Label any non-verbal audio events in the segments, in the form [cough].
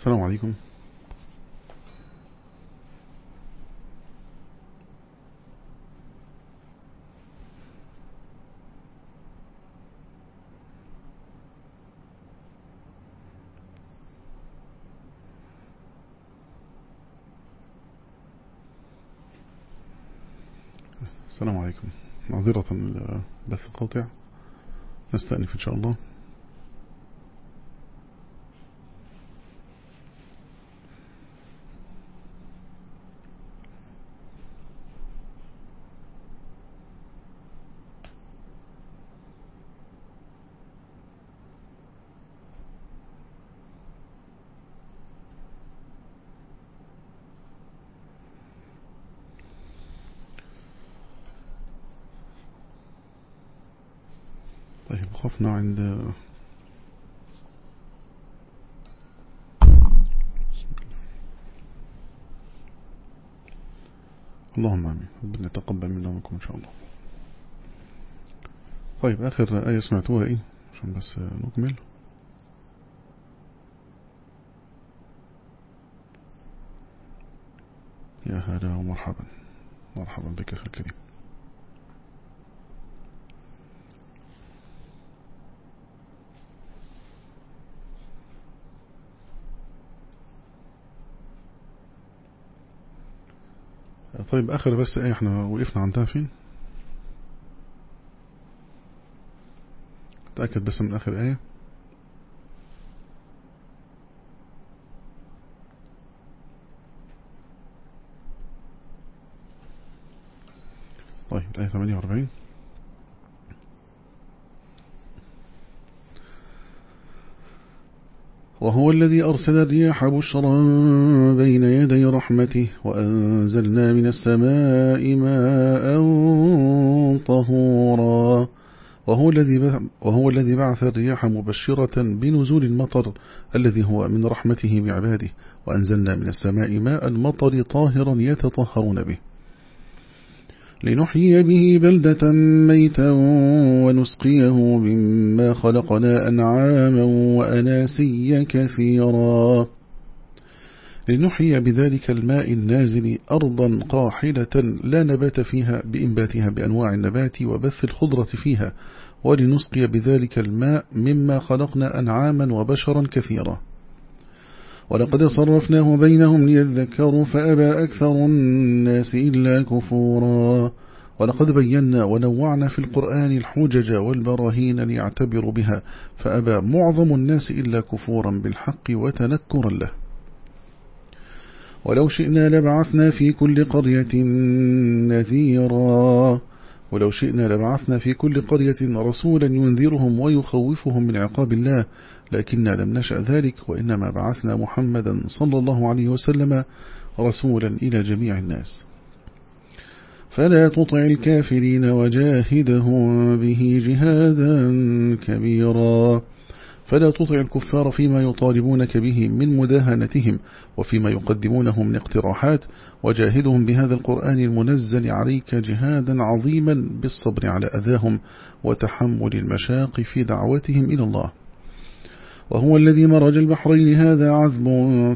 السلام عليكم. السلام عليكم. معذرة البث قاطع نستأنف إن شاء الله طيب وقفنا عند اللهم آمين ربنا يتقبل منا ومنكم إن شاء الله طيب آخر آية سمعتوها إيه؟ عشان بس نكمل. يا هلا ومرحبا مرحبا بك أخي الكريم. طيب آخر بس آية إحنا وقفنا عندها فين تأكد بس من آخر آية؟ طيب الآية 48 وهو الذي أرسل الرياح بشرا بين يدي رحمته وأنزلنا من السماء ماء طهورا. وهو الذي وهو الذي بعث الرياح مبشرة بنزول المطر الذي هو من رحمته بعباده وأنزلنا من السماء ماء المطر طاهرا يتطهرون به. لنحيي به بلدة ميتا ونسقيه مما خلقنا أنعاما وأناسيا كثيرا. لنحيي بذلك الماء النازل أرضا قاحلة لا نبات فيها بإنباتها بأنواع النبات وبث الخضرة فيها ولنسقي بذلك الماء مما خلقنا أنعاما وبشرا كثيرا. ولقد صرفناه بينهم ليذكروا فأبى أكثر الناس إلا كفورا. ولقد بينا ونوعنا في القرآن الحجج والبراهين ليعتبروا بها فأبى معظم الناس إلا كفورا بالحق وتنكرا له. ولو شئنا لبعثنا في كل قرية نذيرا. ولو شئنا لبعثنا في كل قرية رسولا ينذرهم ويخوفهم من عقاب الله لكننا لم نشأ ذلك وإنما بعثنا محمدا صلى الله عليه وسلم رسولا إلى جميع الناس. فلا تطع الكافرين وجاهدهم به جهادا كبيرا. فلا تطع الكفار فيما يطالبونك به من مداهنتهم وفيما يقدمونه من اقتراحات وجاهدهم بهذا القرآن المنزل عليك جهادا عظيما بالصبر على أذاهم وتحمل المشاق في دعوتهم إلى الله. وهو الذي مرج البحرين هذا عذب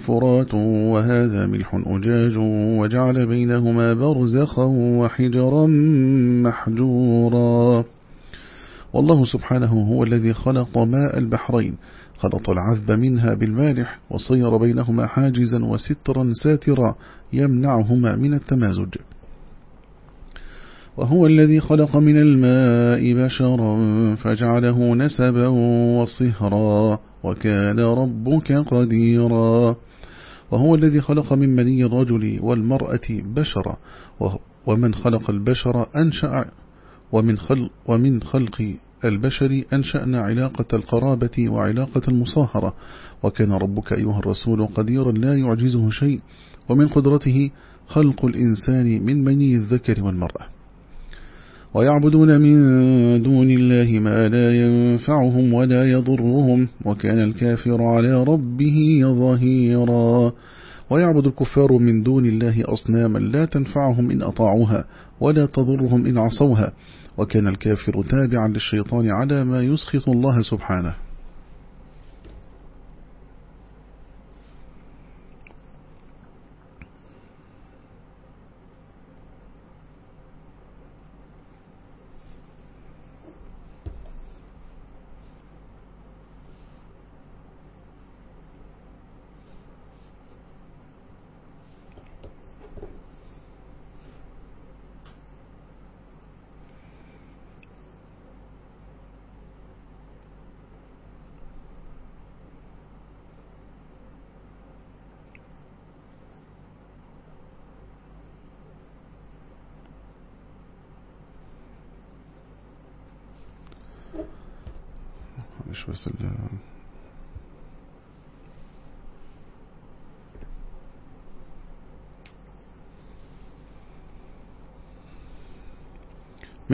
فرات وهذا ملح أجاج وجعل بينهما برزخا وحجرا محجورا. والله سبحانه هو الذي خلق ماء البحرين خلط العذب منها بالمالح وصير بينهما حاجزا وسترا ساترا يمنعهما من التمازج. وهو الذي خلق من الماء بشرا فجعله نسبا وصهرا وكان ربك قديرا. وهو الذي خلق من مني الرجل والمرأة بشرا ومن خلق البشر أنشأ ومن خلق, ومن خلق البشر أنشأنا علاقة القرابة وعلاقة المصاهرة وكان ربك أيها الرسول قديرا لا يعجزه شيء ومن قدرته خلق الإنسان من مني الذكر والمرأة. ويعبدون من دون الله ما لا ينفعهم ولا يضرهم وكان الكافر على ربه ظهيرا. ويعبد الكفار من دون الله أصناما لا تنفعهم إن أطاعوها ولا تضرهم إن عصوها. وكان الكافر تابعا للشيطان على ما يسخط الله سبحانه معلش بس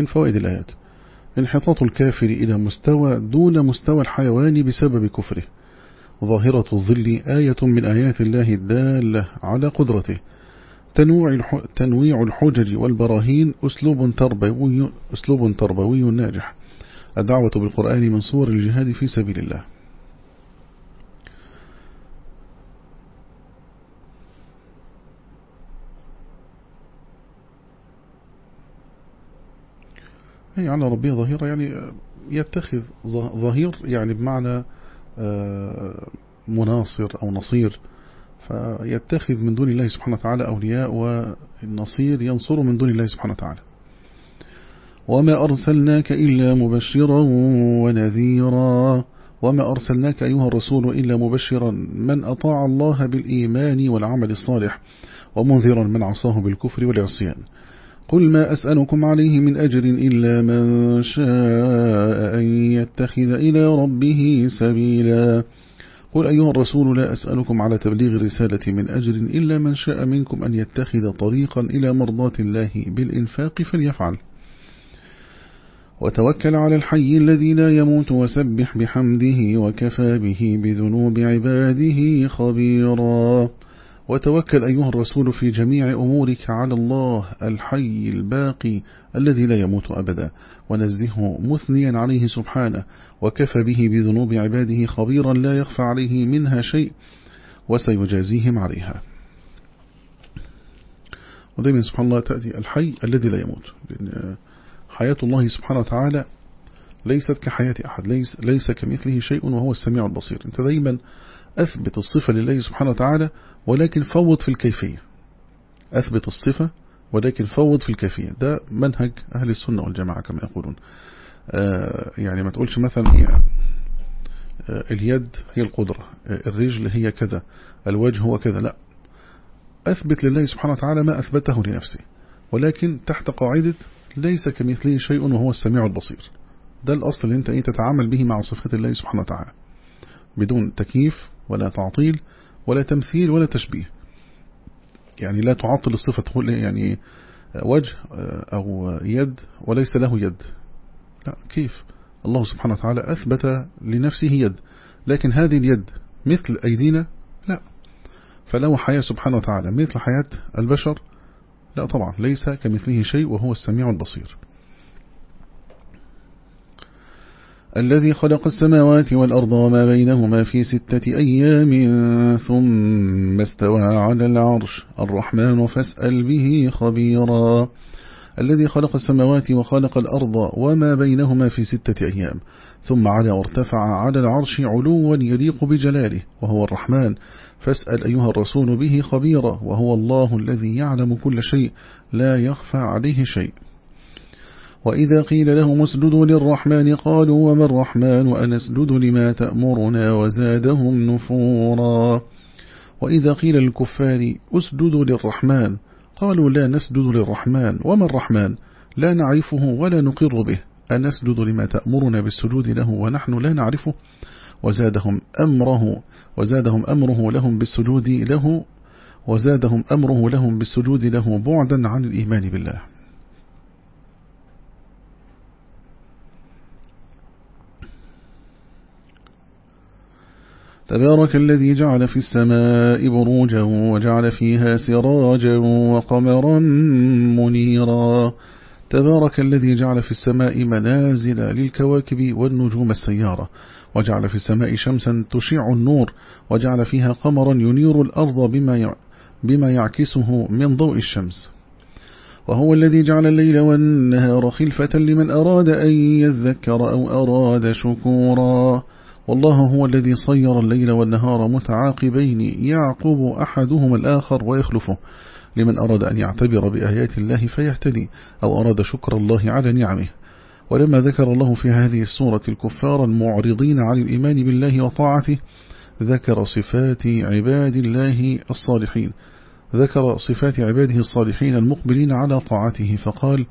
من فوائد الآيات. انحطاط الكافر إلى مستوى دون مستوى الحيوان بسبب كفره. ظاهرة الظل آية من آيات الله الدالة على قدرته. تنويع الحجج والبراهين أسلوب تربوي, أسلوب تربوي ناجح. الدعوة بالقرآن من صور الجهاد في سبيل الله. أي على ربه ظهيرة يعني يتخذ ظهير يعني بمعنى آه، مناصر أو نصير. فيتخذ من دون الله سبحانه وتعالى أولياء والنصير ينصر من دون الله سبحانه وتعالى. وما أرسلناك إلا مبشرا ونذيرا. وما أرسلناك أيها الرسول إلا مبشرا. من أطاع الله بالإيمان والعمل الصالح ومنذرا من عصاه بالكفر والعصيان. قل ما أسألكم عليه من أجر إلا من شاء أن يتخذ إلى ربه سبيلا. قل أيها الرسول لا أسألكم على تبليغ الرسالة من أجر إلا من شاء منكم أن يتخذ طريقا إلى مرضاة الله بالإنفاق فليفعل. وتوكل على الحي الذي لا يموت وسبح بحمده وكفى به بذنوب عباده خبيرا. وتوكل أيها الرسول في جميع أمورك على الله الحي الباقي الذي لا يموت أبدا. ونزهه مثنيا عليه سبحانه وكفى به بذنوب عباده خبيرا لا يخفى عليه منها شيء وسيجازيهم عليها. ودائما سبحان الله تأتي الحي الذي لا يموت. لأن حياة الله سبحانه وتعالى ليست كحياة أحد ليس, ليس كمثله شيء وهو السميع البصير. أنت دايما أثبت الصفة لله سبحانه وتعالى ولكن فوض في الكيفية. أثبت الصفة ولكن فوض في الكيفية. ده منهج أهل السنة والجماعة كما يقولون. آه يعني ما تقولش مثلا آه اليد هي القدرة آه الرجل هي كذا الوجه هو كذا. لا. أثبت لله سبحانه وتعالى ما أثبته لنفسه. ولكن تحت قاعدة ليس كمثله شيء وهو السميع البصير. ده الأصل اللي أنت إيه تتعامل به مع صفات الله سبحانه وتعالى. بدون تكييف ولا تعطيل ولا تمثيل ولا تشبيه. يعني لا تعطل الصفة تقول يعني وجه أو يد وليس له يد. لا كيف؟ الله سبحانه وتعالى أثبت لنفسه يد. لكن هذه اليد مثل أيدينا؟ لا. فله حياة سبحانه وتعالى. مثل حياة البشر؟ لا طبعا ليس كمثله شيء وهو السميع البصير. الذي خلق السماوات والأرض وما بينهما في ستة أيام ثم استوى على العرش. الرحمن فاسأل به خبيرا. الذي خلق السماوات وخلق الأرض وما بينهما في ستة أيام ثم على وارتفع على العرش علوا يليق بجلاله وهو الرحمن. فاسأل أيها الرسول به خبيرا وهو الله الذي يعلم كل شيء لا يخفى عليه شيء. وإذا قيل لهم اسجدوا للرحمن قالوا وما الرحمن أنسجد لما تأمرنا وزادهم نفورا وإذا قيل للكفار اسجدوا للرحمن قالوا لا نسجد للرحمن وما الرحمن لا نعرفه ولا نقر به أنسجد لما تأمرنا بالسجود له ونحن لا نعرفه وزادهم أمره وزادهم أمره لهم بالسجود له وزادهم أمره لهم بالسجود له بعدا عن الإيمان بالله تبارك الذي جعل في السماء بروجا وجعل فيها سراجا وقمرا منيرا. تبارك الذي جعل في السماء منازل للكواكب والنجوم السيارة. وجعل في السماء شمسا تشع النور. وجعل فيها قمرا ينير الأرض بما بما يعكسه من ضوء الشمس. وهو الذي جعل الليل والنهار خلفة لمن أراد أن يذكر أو أراد شكورا. والله هو الذي صير الليل والنهار متعاقبين يعقب أحدهما الآخر ويخلفه. لمن أراد أن يعتبر بآيات الله فيهتدي أو أراد شكر الله على نعمه. ولما ذكر الله في هذه السورة الكفار المعرضين عن الإيمان بالله وطاعته ذكر صفات عباد الله الصالحين. ذكر صفات عباده الصالحين المقبلين على طاعته فقال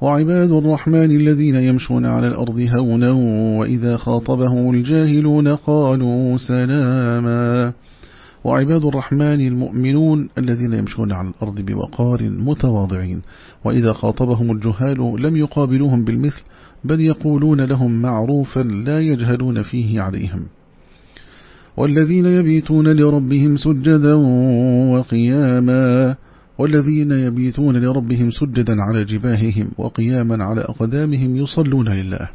وعباد الرحمن الذين يمشون على الأرض هونا وإذا خاطبهم الجاهلون قالوا سلاما. وعباد الرحمن المؤمنون الذين يمشون على الأرض بوقار متواضعين وإذا خاطبهم الجهال لم يقابلوهم بالمثل بل يقولون لهم معروفا لا يجهلون فيه عليهم. والذين يبيتون لربهم سجدا وقياما. والذين يبيتون لربهم سجدا على جباههم وقياما على أقدامهم يصلون لله.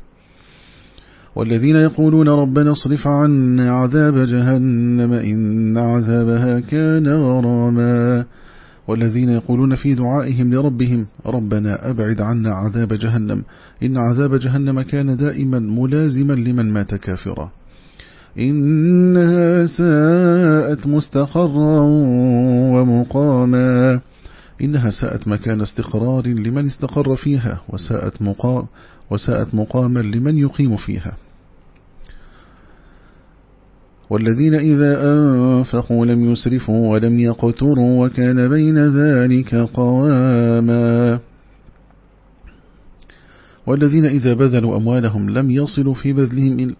والذين يقولون ربنا اصرف عنا عذاب جهنم إن عذابها كان غراما. والذين يقولون في دعائهم لربهم ربنا أبعد عنا عذاب جهنم إن عذاب جهنم كان دائما ملازما لمن مات كافرا. إنها ساءت مستقرا ومقاما. إنها ساءت مكان استقرار لمن استقر فيها وساءت, مقام وساءت مقاما لمن يقيم فيها. والذين إذا أنفقوا لم يسرفوا ولم يقتروا وكان بين ذلك قواما. والذين إذا بذلوا أموالهم لم يصلوا في بذلهم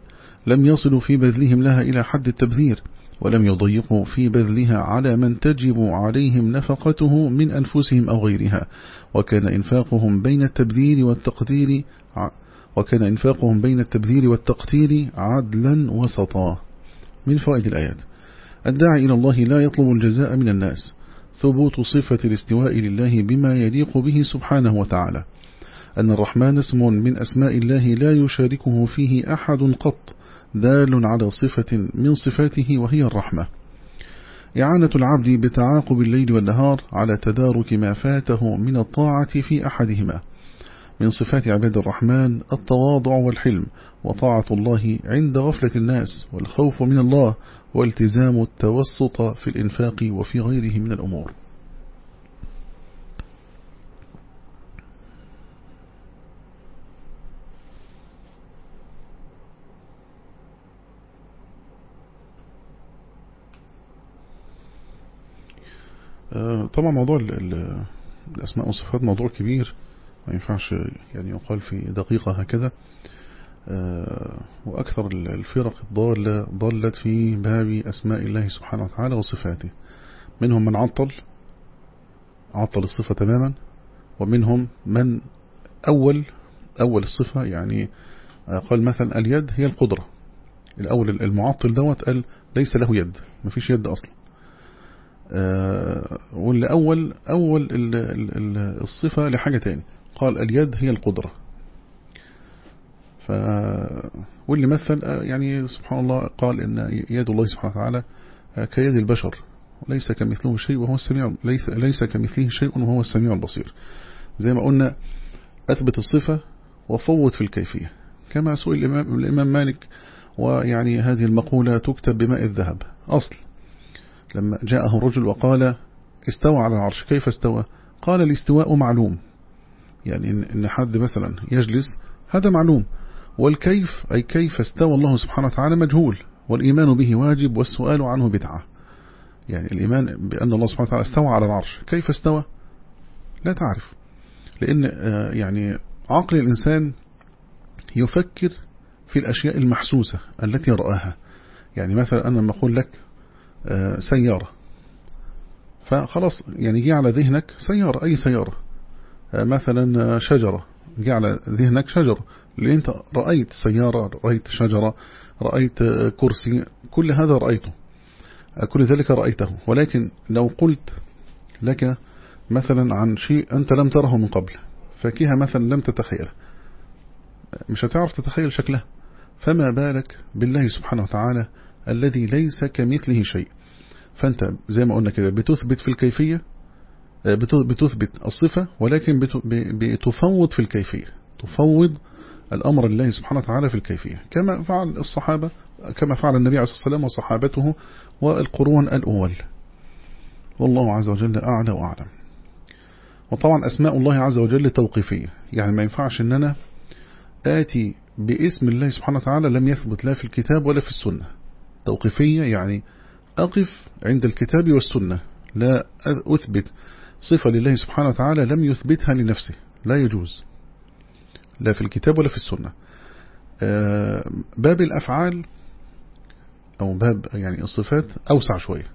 لم يصلوا في بذلهم لها إلى حد التبذير. ولم يضيقوا في بذلها على من تجب عليهم نفقته من أنفسهم أو غيرها. وكان إنفاقهم بين التبذير والتقدير وكان إنفاقهم بين التبذير والتقتير عدلا وسطا. من فوائد الآيات. الداعي إلى الله لا يطلب الجزاء من الناس. ثبوت صفة الاستواء لله بما يليق به سبحانه وتعالى. أن الرحمن اسم من أسماء الله لا يشاركه فيه أحد قط. دال على صفة من صفاته وهي الرحمة. إعانة العبد بتعاقب الليل والنهار على تدارك ما فاته من الطاعة في أحدهما. من صفات عباد الرحمن التواضع والحلم وطاعة الله عند غفلة الناس والخوف من الله والتزام التوسط في الإنفاق وفي غيره من الأمور. طبعا موضوع الأسماء والصفات موضوع كبير ما ينفعش يعني يقال في دقيقة هكذا. آه، وأكثر الفرق الضالة ضلت في باب أسماء الله سبحانه وتعالى وصفاته. منهم من عطل عطل الصفة تماما. ومنهم من أول أول الصفة يعني آه، قال مثلا اليد هي القدرة. الأول المعطل دوت قال ليس له يد ما فيش يد أصلا. آه، واللي أول أول الصفة لحاجة تاني. قال اليد هي القدرة. ف واللي مثل يعني سبحان الله قال إن يد الله سبحانه وتعالى كيد البشر. ليس كمثله شيء وهو السميع ليس ليس كمثله شيء وهو السميع البصير. زي ما قلنا أثبت الصفة وفوت في الكيفية. كما سئل الإمام, الإمام مالك ويعني هذه المقولة تكتب بماء الذهب. أصل. لما جاءه الرجل وقال استوى على العرش كيف استوى؟ قال الاستواء معلوم. يعني إن حد مثلا يجلس هذا معلوم. والكيف أي كيف استوى الله سبحانه وتعالى مجهول والإيمان به واجب والسؤال عنه بدعة. يعني الإيمان بأن الله سبحانه وتعالى استوى على العرش. كيف استوى؟ لا تعرف. لأن آه، يعني عقل الإنسان يفكر في الأشياء المحسوسة التي رآها. يعني مثلا أنا لما أقول لك سيارة. فخلاص يعني جي على ذهنك سيارة أي سيارة. مثلا شجرة. جعل ذهنك شجرة. اللي أنت رأيت سيارة رأيت شجرة رأيت كرسي كل هذا رأيته. كل ذلك رأيته. ولكن لو قلت لك مثلا عن شيء أنت لم تره من قبل فكيها مثلا لم تتخيله. مش هتعرف تتخيل شكله. فما بالك بالله سبحانه وتعالى الذي ليس كمثله شيء. فأنت زي ما قلنا كده بتثبت في الكيفية بتثبت الصفة ولكن بتفوض في الكيفية. تفوض الأمر لله سبحانه وتعالى في الكيفية. كما فعل الصحابة كما فعل النبي عليه الصلاة والسلام وصحابته والقرون الأول. والله عز وجل أعلى وأعلم. وطبعا أسماء الله عز وجل توقيفية. يعني ما ينفعش أن أنا آتي باسم الله سبحانه وتعالى لم يثبت لا في الكتاب ولا في السنة. توقيفية يعني أقف عند الكتاب والسنة لا أثبت صفة لله سبحانه وتعالى لم يثبتها لنفسه لا يجوز لا في الكتاب ولا في السنة. آه، باب الأفعال أو باب يعني الصفات أوسع شوية.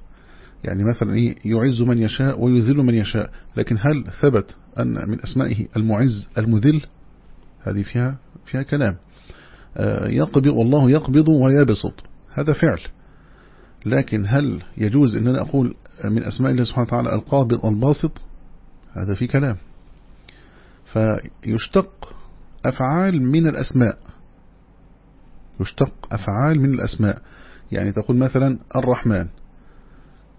يعني مثلا إيه يعز من يشاء ويذل من يشاء لكن هل ثبت أن من أسمائه المعز المذل؟ هذه فيها فيها كلام. آه، يقبض والله يقبض ويبسط. هذا فعل. لكن هل يجوز أن أنا أقول من أسماء الله سبحانه وتعالى القابض الباسط؟ هذا في كلام. فيشتق أفعال من الأسماء. يشتق أفعال من الأسماء. يعني تقول مثلا الرحمن.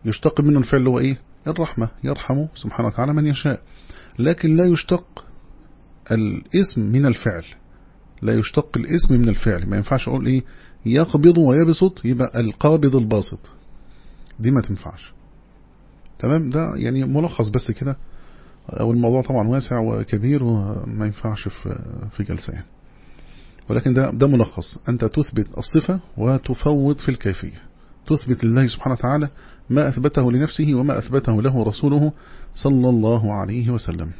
يشتق منه الفعل هو إيه؟ الرحمة. يرحم سبحانه وتعالى من يشاء. لكن لا يشتق الاسم من الفعل. لا يشتق الاسم من الفعل. ما ينفعش أقول إيه؟ يقبض ويبسط يبقى القابض الباسط. دي ما تنفعش. تمام؟ ده يعني ملخص بس كده. أو الموضوع طبعا واسع وكبير وما ينفعش في في جلسة يعني. ولكن ده ده ملخص. أنت تثبت الصفة وتفوض في الكيفية. تثبت لله سبحانه وتعالى ما أثبته لنفسه وما أثبته له رسوله صلى الله عليه وسلم.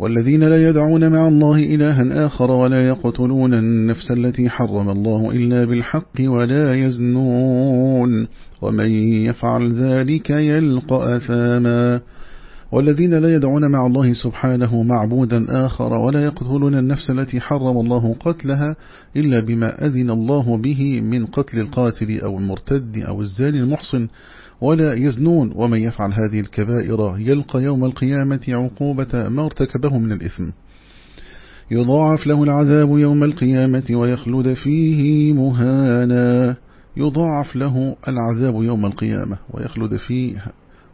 والذين لا يدعون مع الله إلها آخر ولا يقتلون النفس التي حرم الله إلا بالحق ولا يزنون ومن يفعل ذلك يلقى أثاما والذين لا يدعون مع الله سبحانه معبودا آخر ولا يقتلون النفس التي حرم الله قتلها إلا بما أذن الله به من قتل القاتل أو المرتد أو الزاني المحصن ولا يزنون ومن يفعل هذه الكبائر يلقى يوم القيامة عقوبة ما ارتكبه من الإثم. يضاعف له العذاب يوم القيامة ويخلد فيه مهانا. يضاعف له العذاب يوم القيامة ويخلد فيه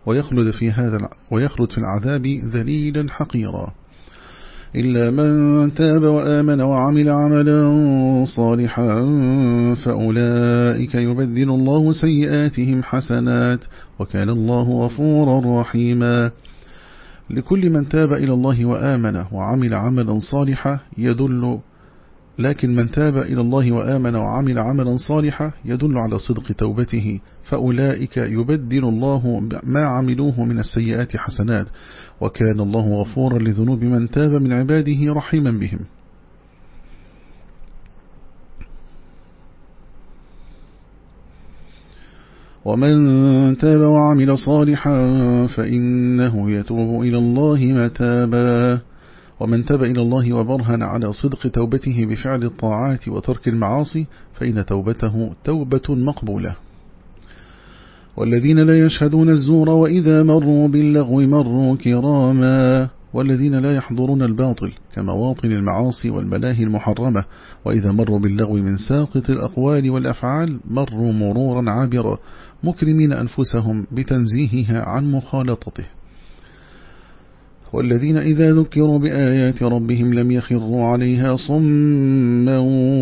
ويخلد في هذا ويخلد في العذاب ذليلا حقيرا. إلا من تاب وآمن وعمل عملا صالحا فأولئك يبدل الله سيئاتهم حسنات وكان الله غفورا رحيما. لكل من تاب إلى الله وآمن وعمل عملا صالحا يدل لكن من تاب إلى الله وآمن وعمل عملا صالحا يدل على صدق توبته فأولئك يبدل الله ما عملوه من السيئات حسنات وكان الله غفورا لذنوب من تاب من عباده رحيما بهم. ومن تاب وعمل صالحا فإنه يتوب إلى الله متابا. ومن تاب إلى الله وبرهن على صدق توبته بفعل الطاعات وترك المعاصي فإن توبته توبة مقبولة. والذين لا يشهدون الزور وإذا مروا باللغو مروا كراما والذين لا يحضرون الباطل كمواطن المعاصي والملاهي المحرمة وإذا مروا باللغو من ساقط الأقوال والأفعال مروا مرورا عابرا مكرمين أنفسهم بتنزيهها عن مخالطته. والذين إذا ذكروا بآيات ربهم لم يخروا عليها صما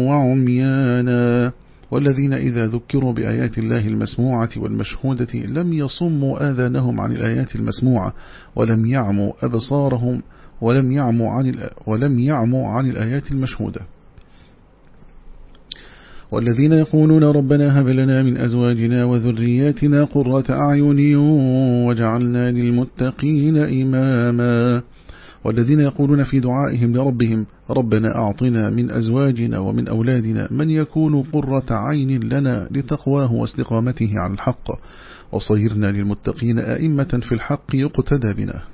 وعميانا. والذين إذا ذكروا بآيات الله المسموعة والمشهودة لم يصموا آذانهم عن الآيات المسموعة ولم يعموا أبصارهم ولم يعموا عن, ولم يعموا عن الآيات المشهودة. والذين يقولون ربنا هب لنا من أزواجنا وذرياتنا قرة أعين وجعلنا للمتقين إماما. والذين يقولون في دعائهم لربهم ربنا أعطنا من أزواجنا ومن أولادنا من يكون قرة عين لنا لتقواه واستقامته على الحق. وصيرنا للمتقين أئمة في الحق يقتدى بنا.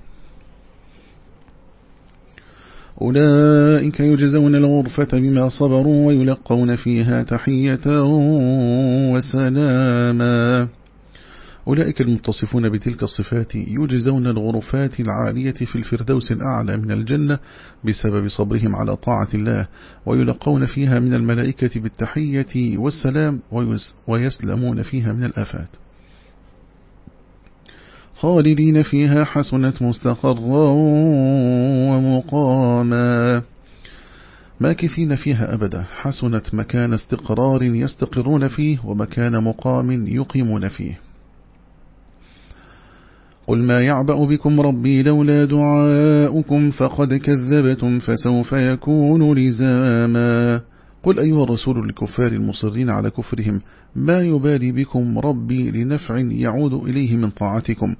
أولئك يجزون الغرفة بما صبروا ويلقون فيها تحية وسلاما. أولئك المتصفون بتلك الصفات يجزون الغرفات العالية في الفردوس الأعلى من الجنة بسبب صبرهم على طاعة الله ويلقون فيها من الملائكة بالتحية والسلام ويسلمون فيها من الآفات. خالدين فيها حسنت مستقرا ومقاما. ماكثين فيها أبدا. حسنت مكان استقرار يستقرون فيه ومكان مقام يقيمون فيه. قل ما يعبأ بكم ربي لولا دعاؤكم فقد كذبتم فسوف يكون لزاما. قل أيها الرسول للكفار المصرين على كفرهم ما يبالي بكم ربي لنفع يعود إليه من طاعتكم.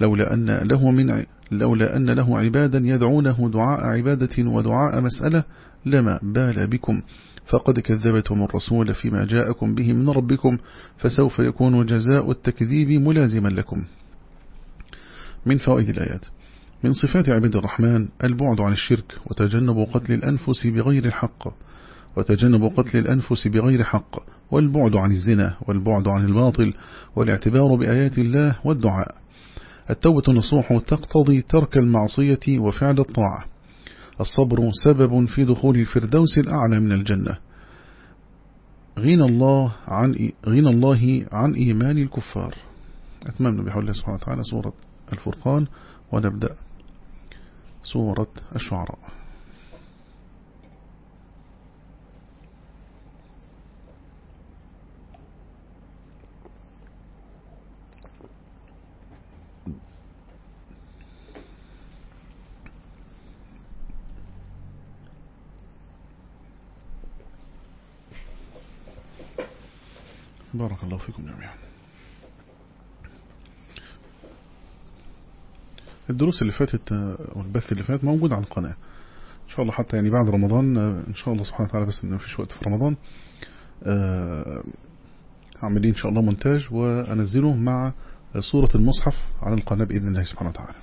لولا أن له من لولا أن له عبادا يدعونه دعاء عبادة ودعاء مسألة لما بال بكم. فقد كذبتم الرسول فيما جاءكم به من ربكم فسوف يكون جزاء التكذيب ملازما لكم. من فوائد الآيات. من صفات عبد الرحمن البعد عن الشرك وتجنب قتل الأنفس بغير الحق. وتجنب قتل الأنفس بغير حق. والبعد عن الزنا والبعد عن الباطل والاعتبار بآيات الله والدعاء. التوبة النصوح تقتضي ترك المعصية وفعل الطاعة. الصبر سبب في دخول الفردوس الأعلى من الجنة. غنى الله عن غنى الله عن إيمان الكفار. أتممنا بحول الله سبحانه وتعالى سورة الفرقان ونبدأ سورة الشعراء. بارك الله فيكم جميعا. الدروس اللي فاتت والبث اللي فات موجود على القناة. إن شاء الله حتى يعني بعد رمضان إن شاء الله سبحانه وتعالى بس إن فيش وقت في رمضان عاملين إن شاء الله مونتاج وأنزله مع صورة المصحف على القناة بإذن الله سبحانه وتعالى.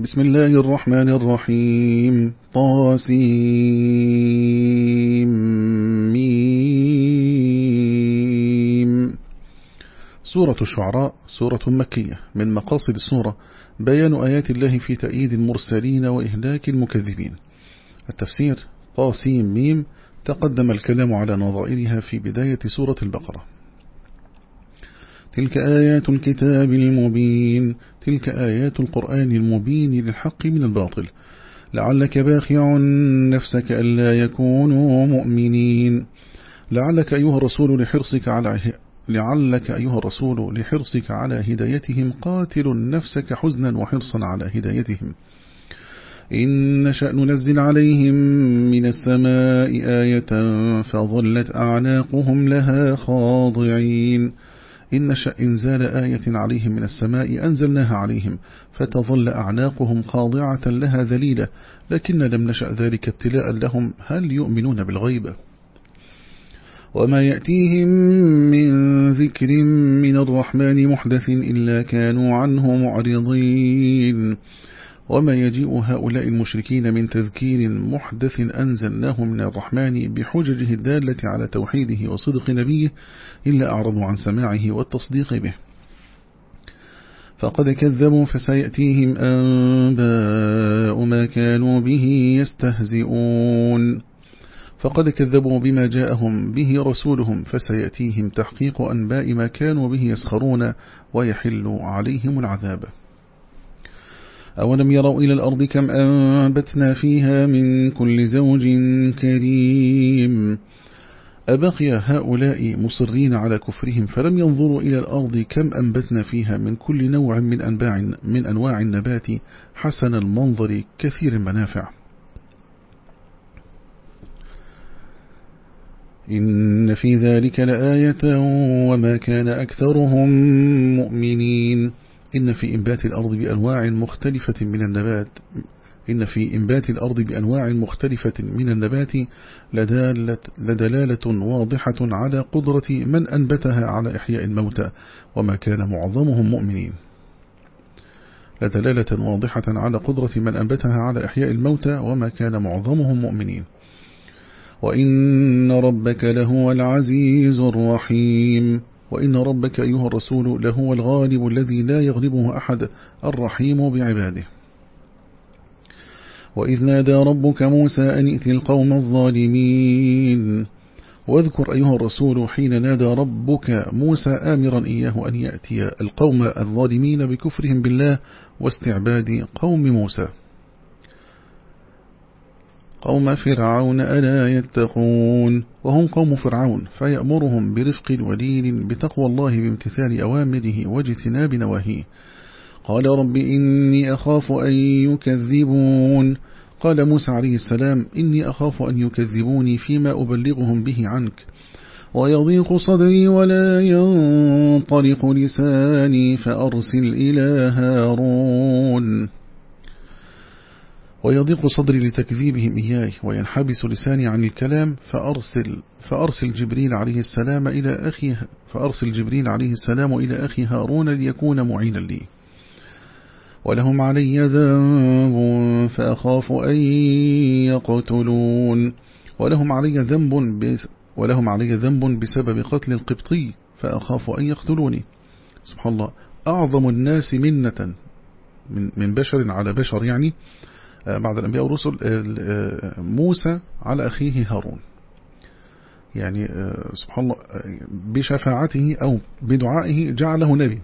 بسم الله الرحمن الرحيم. طاسيم. سورة الشعراء سورة مكية. من مقاصد السورة بيان آيات الله في تأييد المرسلين وإهلاك المكذبين. التفسير طاسيم ميم تقدم الكلام على نظائرها في بداية سورة البقرة. تلك آيات الكتاب المبين تلك آيات القرآن المبين للحق من الباطل. لعلك باخع نفسك ألا يكونوا مؤمنين. لعلك أيها الرسول لحرصك على لعلك أيها الرسول لحرصك على هدايتهم قاتل نفسك حزنا وحرصا على هدايتهم. إن شأن ننزل عليهم من السماء آية فظلت أعناقهم لها خاضعين. إن شأ إنزال آية عليهم من السماء أنزلناها عليهم فتظل أعناقهم خاضعة لها ذليلة لكن لم نشأ ذلك ابتلاء لهم هل يؤمنون بالغيب وما يأتيهم من ذكر من الرحمن محدث إلا كانوا عنه معرضين وما يجيء هؤلاء المشركين من تذكير محدث أنزلناه من الرحمن بحججه الدالة على توحيده وصدق نبيه إلا أعرضوا عن سماعه والتصديق به. فقد كذبوا فسيأتيهم أنباء ما كانوا به يستهزئون. فقد كذبوا بما جاءهم به رسولهم فسيأتيهم تحقيق أنباء ما كانوا به يسخرون ويحل عليهم العذاب. أولم يروا إلى الأرض كم أنبتنا فيها من كل زوج كريم؟ أبقي هؤلاء مصرين على كفرهم فلم ينظروا إلى الأرض كم أنبتنا فيها من كل نوع من أنواع, من أنواع النبات حسن المنظر كثير المنافع. إن في ذلك لآية وما كان أكثرهم مؤمنين. إن في إنبات الأرض بأنواع مختلفة من النبات إن في إنبات الأرض بأنواع مختلفة من النبات لدلالة واضحة على قدرة من أنبتها على إحياء الموتى وما كان معظمهم مؤمنين. لدلالة واضحة على قدرة من أنبتها على إحياء الموتى وما كان معظمهم مؤمنين. وإن ربك لهو العزيز الرحيم. وإن ربك أيها الرسول لهو الغالب الذي لا يغلبه أحد الرحيم بعباده. وإذ نادى ربك موسى أن ائت القوم الظالمين. واذكر أيها الرسول حين نادى ربك موسى آمرا إياه أن يأتي القوم الظالمين بكفرهم بالله واستعباد قوم موسى. قوم فرعون ألا يتقون وهم قوم فرعون فيأمرهم برفق ولين بتقوى الله بامتثال أوامره واجتناب نواهيه. قال رب إني أخاف أن يكذبون. قال موسى عليه السلام إني أخاف أن يكذبوني فيما أبلغهم به عنك. ويضيق صدري ولا ينطلق لساني فأرسل إلى هارون. ويضيق صدري لتكذيبهم إياي وينحبس لساني عن الكلام فأرسل, فأرسل جبريل عليه السلام إلى أخي فأرسل جبريل عليه السلام إلى أخي هارون ليكون معينا لي. ولهم علي ذنب فأخاف أن يقتلون. ولهم علي ذنب ولهم علي ذنب بسبب قتل القبطي فأخاف أن يقتلوني. سبحان الله أعظم الناس منة من بشر على بشر يعني. آه، بعد الأنبياء والرسل آه، موسى على أخيه هارون. يعني آه، سبحان الله بشفاعته أو بدعائه جعله نبي.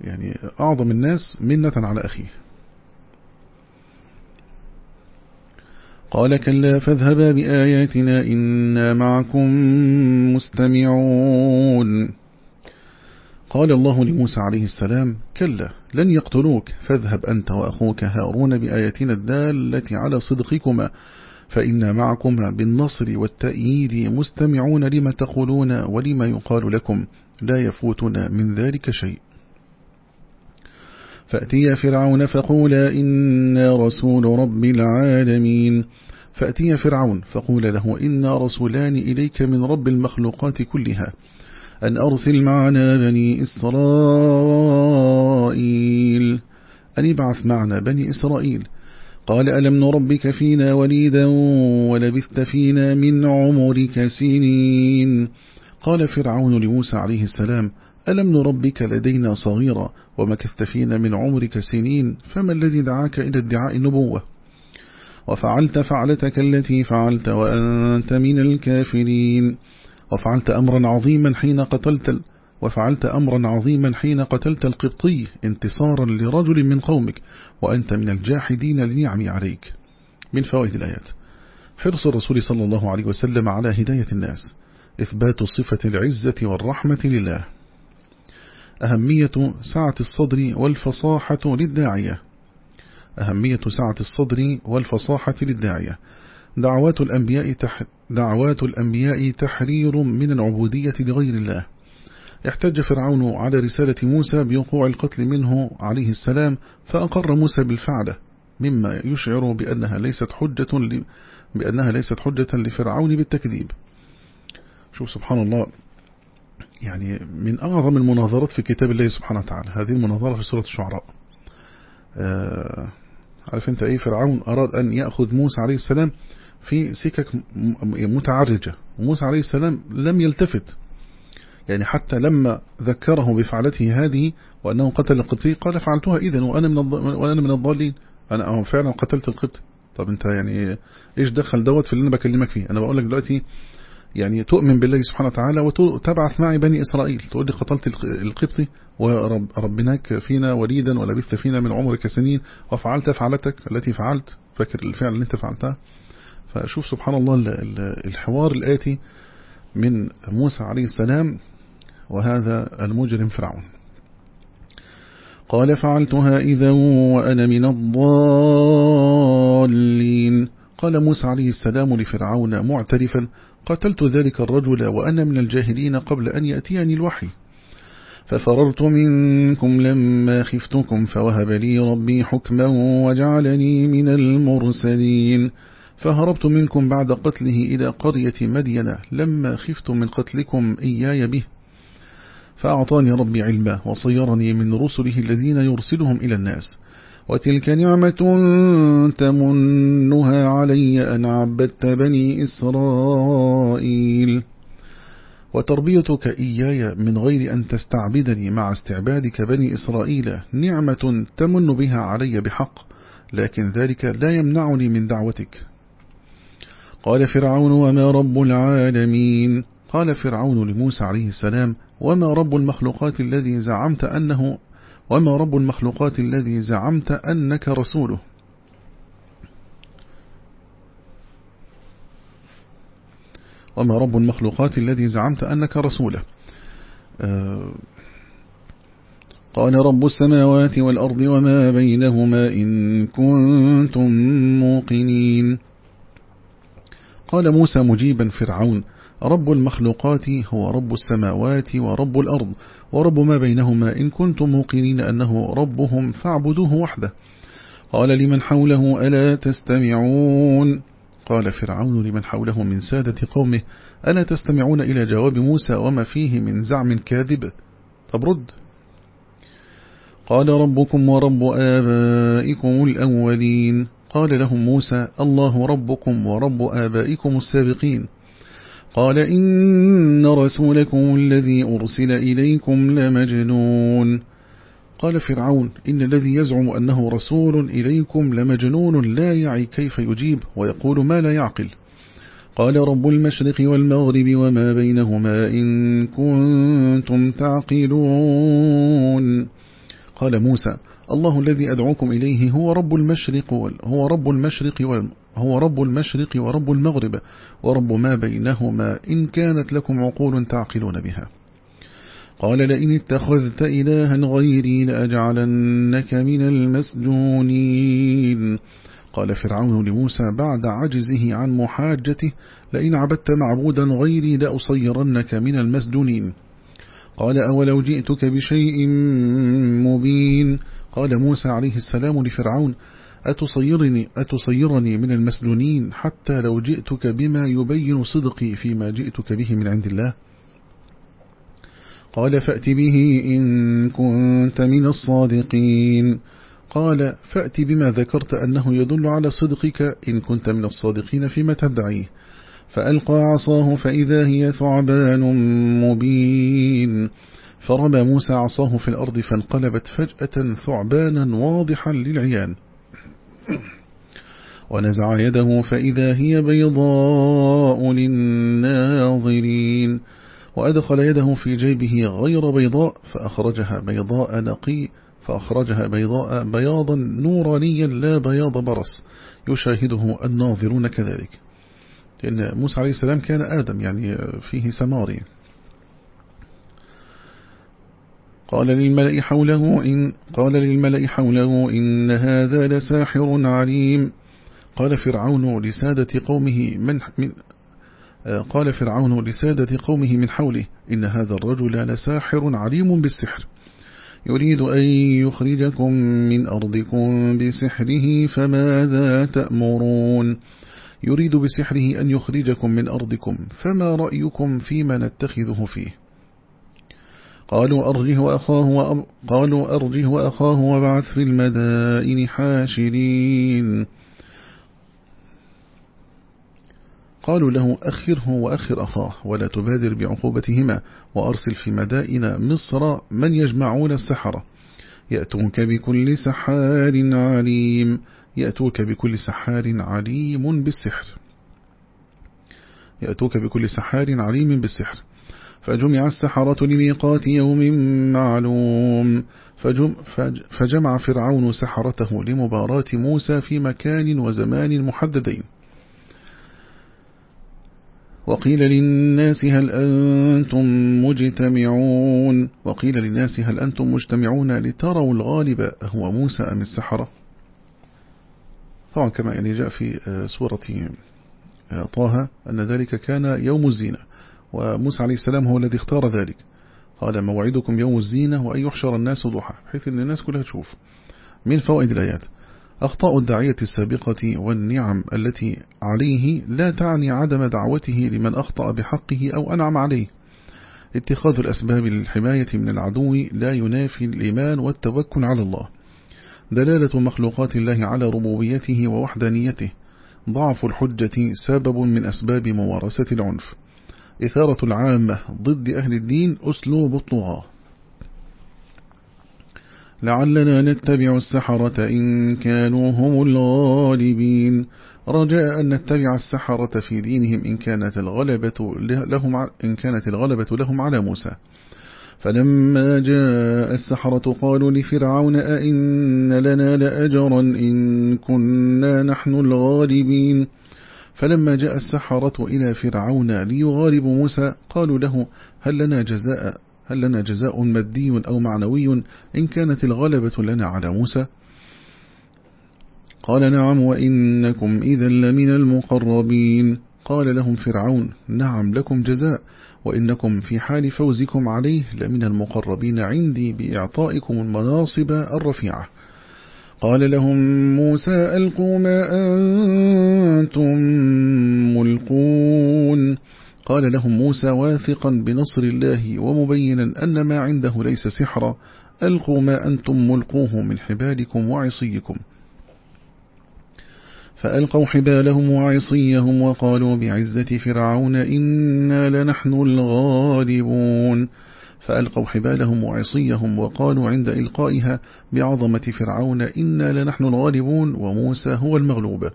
يعني أعظم الناس منة على أخيه. قال كلا فاذهبا بآياتنا إنا معكم مستمعون. قال الله لموسى عليه السلام كلا لن يقتلوك فاذهب أنت وأخوك هارون بآياتنا الدالة على صدقكما فإنا معكما بالنصر والتأييد مستمعون لما تقولون ولما يقال لكم لا يفوتنا من ذلك شيء. فأتي فرعون فقولا إنا رسول رب العالمين. فأتي فرعون فقول له إنا رسولان إليك من رب المخلوقات كلها. أن أرسل معنا بني إسرائيل. أن ابعث معنا بني إسرائيل. قال ألم نربك فينا وليدا ولبثت فينا من عمرك سنين. قال فرعون لموسى عليه السلام ألم نربك لدينا صغيرا ومكثت فينا من عمرك سنين؟ فما الذي دعاك إلى ادعاء النبوة؟ وفعلت فعلتك التي فعلت وأنت من الكافرين. وفعلت أمرا عظيما حين قتلت وفعلت أمرا عظيما حين قتلت القبطي انتصارا لرجل من قومك وأنت من الجاحدين لنعمي عليك. من فوائد الآيات. حرص الرسول صلى الله عليه وسلم على هداية الناس. إثبات صفة العزة والرحمة لله. أهمية سعة الصدر والفصاحة للداعية. أهمية سعة الصدر والفصاحة للداعية. دعوات الأنبياء, تح دعوات الأنبياء تحرير من العبودية لغير الله. احتج فرعون على رسالة موسى بوقوع القتل منه عليه السلام فأقر موسى بالفعل مما يشعر بأنها ليست حجة بأنها ليست حجة لفرعون بالتكذيب. شوف سبحان الله يعني من أعظم المناظرات في كتاب الله سبحانه وتعالى هذه المناظرة في سورة الشعراء. آه عارف أنت إيه؟ فرعون أراد أن يأخذ موسى عليه السلام في سكك متعرجة وموسى عليه السلام لم يلتفت. يعني حتى لما ذكره بفعلته هذه وأنه قتل القبطي قال فعلتها إذن وأنا من وأنا من الضالين. أنا فعلا قتلت القبط. طب أنت يعني إيش دخل دوت في اللي أنا بكلمك فيه؟ أنا بقول لك دلوقتي يعني تؤمن بالله سبحانه وتعالى وتبعث معي بني إسرائيل. تقول لي قتلت القبطي وربناك فينا وليدا ولبثت فينا من عمرك سنين وفعلت فعلتك. التي فعلت فاكر الفعل اللي أنت فعلتها؟ فشوف سبحان الله الحوار الآتي من موسى عليه السلام وهذا المجرم فرعون. قال فعلتها إذا وأنا من الضالين. قال موسى عليه السلام لفرعون معترفا قتلت ذلك الرجل وأنا من الجاهلين قبل أن يأتيني الوحي. ففررت منكم لما خفتكم فوهب لي ربي حكما وجعلني من المرسلين. فهربت منكم بعد قتله إلى قرية مدينة لما خفت من قتلكم إياي به. فأعطاني ربي علما وصيرني من رسله الذين يرسلهم إلى الناس. وتلك نعمة تمنها علي أن عبدت بني إسرائيل. وتربيتك إياي من غير أن تستعبدني مع استعبادك بني إسرائيل. نعمة تمن بها علي بحق لكن ذلك لا يمنعني من دعوتك. قال فرعون وما رب العالمين. قال فرعون لموسى عليه السلام وما رب المخلوقات الذي زعمت أنه وما رب المخلوقات الذي زعمت أنك رسوله. وما رب المخلوقات الذي زعمت أنك رسوله. آه، قال رب السماوات والأرض وما بينهما إن كنتم موقنين. قال موسى مجيبا فرعون رب المخلوقات هو رب السماوات ورب الأرض ورب ما بينهما إن كنتم موقنين أنه ربهم فاعبدوه وحده. قال لمن حوله ألا تستمعون؟ قال فرعون لمن حوله من سادة قومه ألا تستمعون إلى جواب موسى وما فيه من زعم كاذب؟ طب رد. قال ربكم ورب آبائكم الأولين. قال لهم موسى الله ربكم ورب آبائكم السابقين. قال إن رسولكم الذي أرسل إليكم لمجنون. قال فرعون إن الذي يزعم أنه رسول إليكم لمجنون لا يعي كيف يجيب ويقول ما لا يعقل. قال رب المشرق والمغرب وما بينهما إن كنتم تعقلون. قال موسى الله الذي أدعوكم إليه هو رب المشرق هو رب المشرق هو رب المشرق ورب المغرب ورب ما بينهما إن كانت لكم عقول تعقلون بها. قال لئن اتخذت إلها غيري لأجعلنك من المسجونين. قال فرعون لموسى بعد عجزه عن محاجته لئن عبدت معبودا غيري لأصيرنك من المسجونين. قال أولو جئتك بشيء مبين؟ قال موسى عليه السلام لفرعون أتصيرني, أتصيرني من المسجونين حتى لو جئتك بما يبين صدقي فيما جئتك به من عند الله. قال فأت به إن كنت من الصادقين. قال فأت بما ذكرت أنه يدل على صدقك إن كنت من الصادقين فيما تدعيه. فألقى عصاه فإذا هي ثعبان مبين. فرمى موسى عصاه في الأرض فانقلبت فجأة ثعبانا واضحا للعيان. ونزع يده فإذا هي بيضاء للناظرين. وأدخل يده في جيبه غير بيضاء فأخرجها بيضاء نقي فأخرجها بيضاء بياضا نورانيا لا بياض برص. يشاهده الناظرون كذلك. لأن موسى عليه السلام كان آدم يعني فيه سماري. قال للملأ حوله إن قال للملأ حوله إن هذا لساحر عليم. قال فرعون لسادة قومه من, من قال فرعون لسادة قومه من حوله إن هذا الرجل لساحر عليم بالسحر. يريد أن يخرجكم من أرضكم بسحره فماذا تأمرون؟ يريد بسحره أن يخرجكم من أرضكم فما رأيكم فيما نتخذه فيه؟ قالوا أرجه وأخاه وأب... قالوا أرجه وأخاه وبعث في المدائن حاشرين. قالوا له أخره وأخر أخاه ولا تبادر بعقوبتهما وأرسل في مدائن مصر من يجمعون السحرة. يأتوك بكل سحار عليم. يأتوك بكل سحار عليم بالسحر. يأتوك بكل سحار عليم بالسحر. فجمع السحرة لميقات يوم معلوم. فجم فجمع فرعون سحرته لمباراة موسى في مكان وزمان محددين. وقيل للناس هل أنتم مجتمعون؟ وقيل للناس هل أنتم مجتمعون لتروا الغالب هو موسى أم السحرة؟ طبعا كما يعني جاء في آه، سورة آه، طه أن ذلك كان يوم الزينة. وموسى عليه السلام هو الذي اختار ذلك. قال موعدكم يوم الزينة وأن يحشر الناس ضحى. بحيث أن الناس كلها تشوف. من فوائد الآيات أخطاء الداعية السابقة والنعم التي عليه لا تعني عدم دعوته لمن أخطأ بحقه أو أنعم عليه. اتخاذ الأسباب للحماية من العدو لا ينافي الإيمان والتوكل على الله. دلالة مخلوقات الله على ربوبيته ووحدانيته. ضعف الحجة سبب من أسباب ممارسة العنف. إثارة العامة ضد أهل الدين أسلوب الطغاة. لعلنا نتبع السحرة إن كانوا هم الغالبين. رجاء أن نتبع السحرة في دينهم إن كانت الغلبة لهم إن كانت الغلبة لهم على موسى. فلما جاء السحرة قالوا لفرعون أئن لنا لأجرا إن كنا نحن الغالبين. فلما جاء السحرة إلى فرعون ليغالب موسى قالوا له هل لنا جزاء هل لنا جزاء مادي أو معنوي إن كانت الغلبة لنا على موسى؟ قال نعم وإنكم إذا لمن المقربين. قال لهم فرعون نعم لكم جزاء وإنكم في حال فوزكم عليه لمن المقربين عندي بإعطائكم المناصب الرفيعة. قال لهم موسى ألقوا ما أنتم ملقون. قال لهم موسى واثقا بنصر الله ومبينا أن ما عنده ليس سحرا. ألقوا ما أنتم ملقوه من حبالكم وعصيكم. فألقوا حبالهم وعصيهم وقالوا بعزة فرعون إنا لنحن الغالبون. فألقوا حبالهم وعصيهم وقالوا عند إلقائها بعظمة فرعون إنا لنحن الغالبون وموسى هو المغلوب.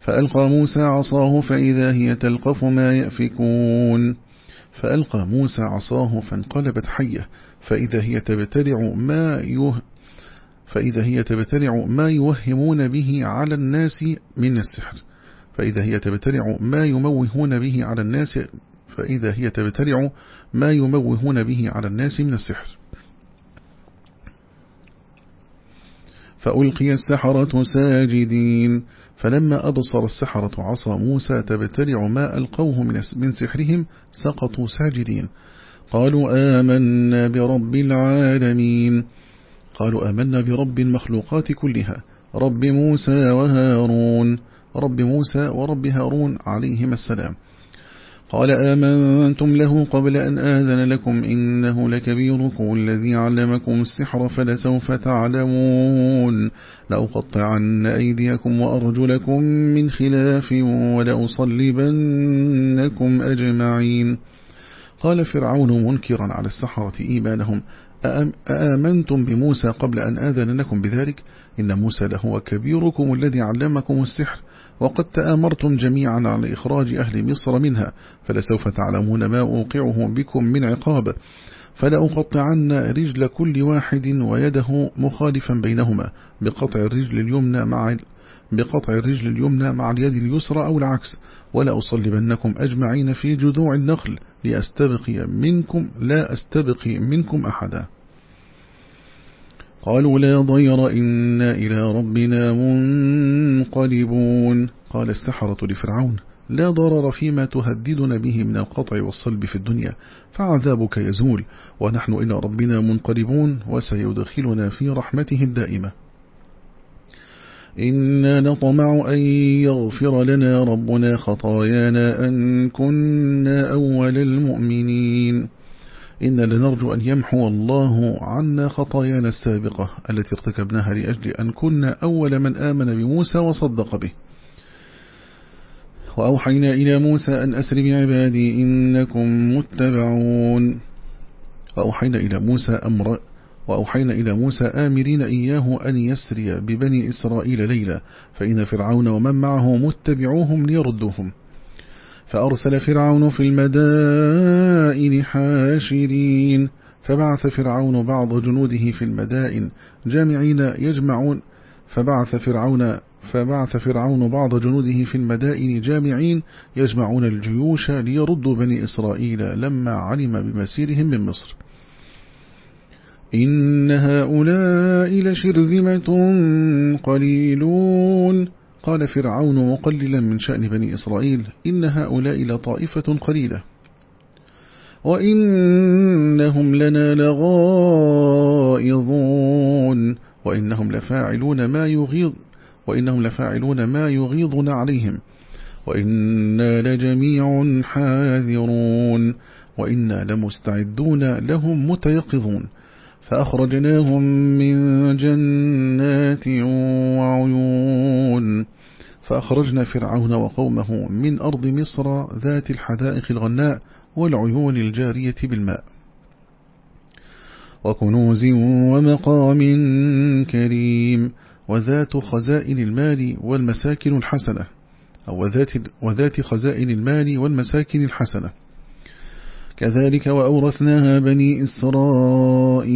فألقى موسى عصاه فإذا هي تلقف ما يأفكون. فألقى موسى عصاه فانقلبت حية. فإذا هي تبتلع ما يه فإذا هي تبتلع ما يوهمون به على الناس من السحر. فإذا هي تبتلع ما يموهون به على الناس فإذا هي تبتلع ما يموهون به على الناس من السحر. فألقي السحرة ساجدين. فلما أبصر السحرة عصى موسى تبتلع ما ألقوه من سحرهم سقطوا ساجدين. قالوا آمنا برب العالمين. قالوا آمنا برب المخلوقات كلها رب موسى وهارون رب موسى ورب هارون عليهما السلام. قال آمنتم له قبل أن آذن لكم إنه لكبيركم الذي علمكم السحر فلسوف تعلمون لأقطعن أيديكم وأرجلكم من خلاف ولأصلبنكم أجمعين قال فرعون منكرا على السحرة إيمانهم أآمنتم بموسى قبل أن آذن لكم بذلك؟ إن موسى لهو كبيركم الذي علمكم السحر وقد تآمرتم جميعا على إخراج أهل مصر منها فلسوف تعلمون ما أوقعه بكم من عقاب. فلأقطعن رجل كل واحد ويده مخالفا بينهما بقطع الرجل اليمنى مع بقطع الرجل اليمنى مع اليد اليسرى أو العكس. ولا أصلبنكم أجمعين في جذوع النخل لأستبقي منكم لا أستبقي منكم أحدا. قالوا لا ضير إنا إلى ربنا منقلبون. قال السحرة لفرعون لا ضرر فيما تهددنا به من القطع والصلب في الدنيا فعذابك يزول ونحن إلى ربنا منقلبون وسيدخلنا في رحمته الدائمة. إنا نطمع أن يغفر لنا ربنا خطايانا أن كنا أول المؤمنين. إنا لنرجو أن يمحو الله عنا خطايانا السابقة التي ارتكبناها لأجل أن كنا أول من آمن بموسى وصدق به. وأوحينا إلى موسى أن أسر بعبادي إنكم متبعون. وأوحينا إلى موسى أمر وأوحينا إلى موسى آمرين إياه أن يسري ببني إسرائيل ليلا فإن فرعون ومن معه متبعوهم ليردوهم. فأرسل فرعون في المدائن حاشرين فبعث فرعون بعض جنوده في المدائن جامعين يجمعون فبعث فرعون فبعث فرعون بعض جنوده في المدائن جامعين يجمعون الجيوش ليردوا بني إسرائيل لما علم بمسيرهم من مصر. إن هؤلاء لشرذمة قليلون. قال فرعون مقللا من شأن بني إسرائيل إن هؤلاء لطائفة قليلة. وإنهم لنا لغائظون. وإنهم لفاعلون ما يغيظ وإنهم لفاعلون ما يغيظنا عليهم. وإنا لجميع حاذرون. وإنا لمستعدون لهم متيقظون. فأخرجناهم من جنات وعيون. فأخرجنا فرعون وقومه من أرض مصر ذات الحدائق الغناء والعيون الجارية بالماء. وكنوز ومقام كريم وذات خزائن المال والمساكن الحسنة أو وذات, وذات خزائن المال والمساكن الحسنة. كذلك وأورثناها بني إسرائيل.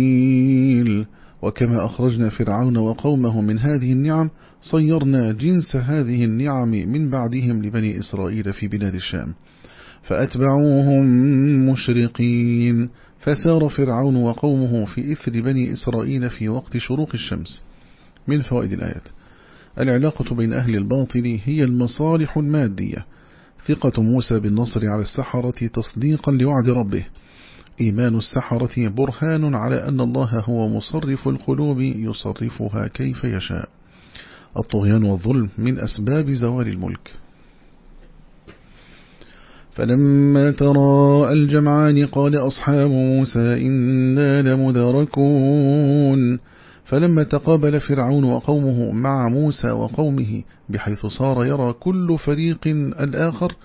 وكما أخرجنا فرعون وقومه من هذه النعم صيرنا جنس هذه النعم من بعدهم لبني إسرائيل في بلاد الشام. فأتبعوهم مشرقين. فسار فرعون وقومه في إثر بني إسرائيل في وقت شروق الشمس. من فوائد الآيات. العلاقة بين أهل الباطل هي المصالح المادية. ثقة موسى بالنصر على السحرة تصديقا لوعد ربه. إيمان السحرة برهان على أن الله هو مصرف القلوب يصرفها كيف يشاء. الطغيان والظلم من أسباب زوال الملك. فلما ترى الجمعان قال أصحاب موسى إنا لمدركون. فلما تقابل فرعون وقومه مع موسى وقومه بحيث صار يرى كل فريق الآخر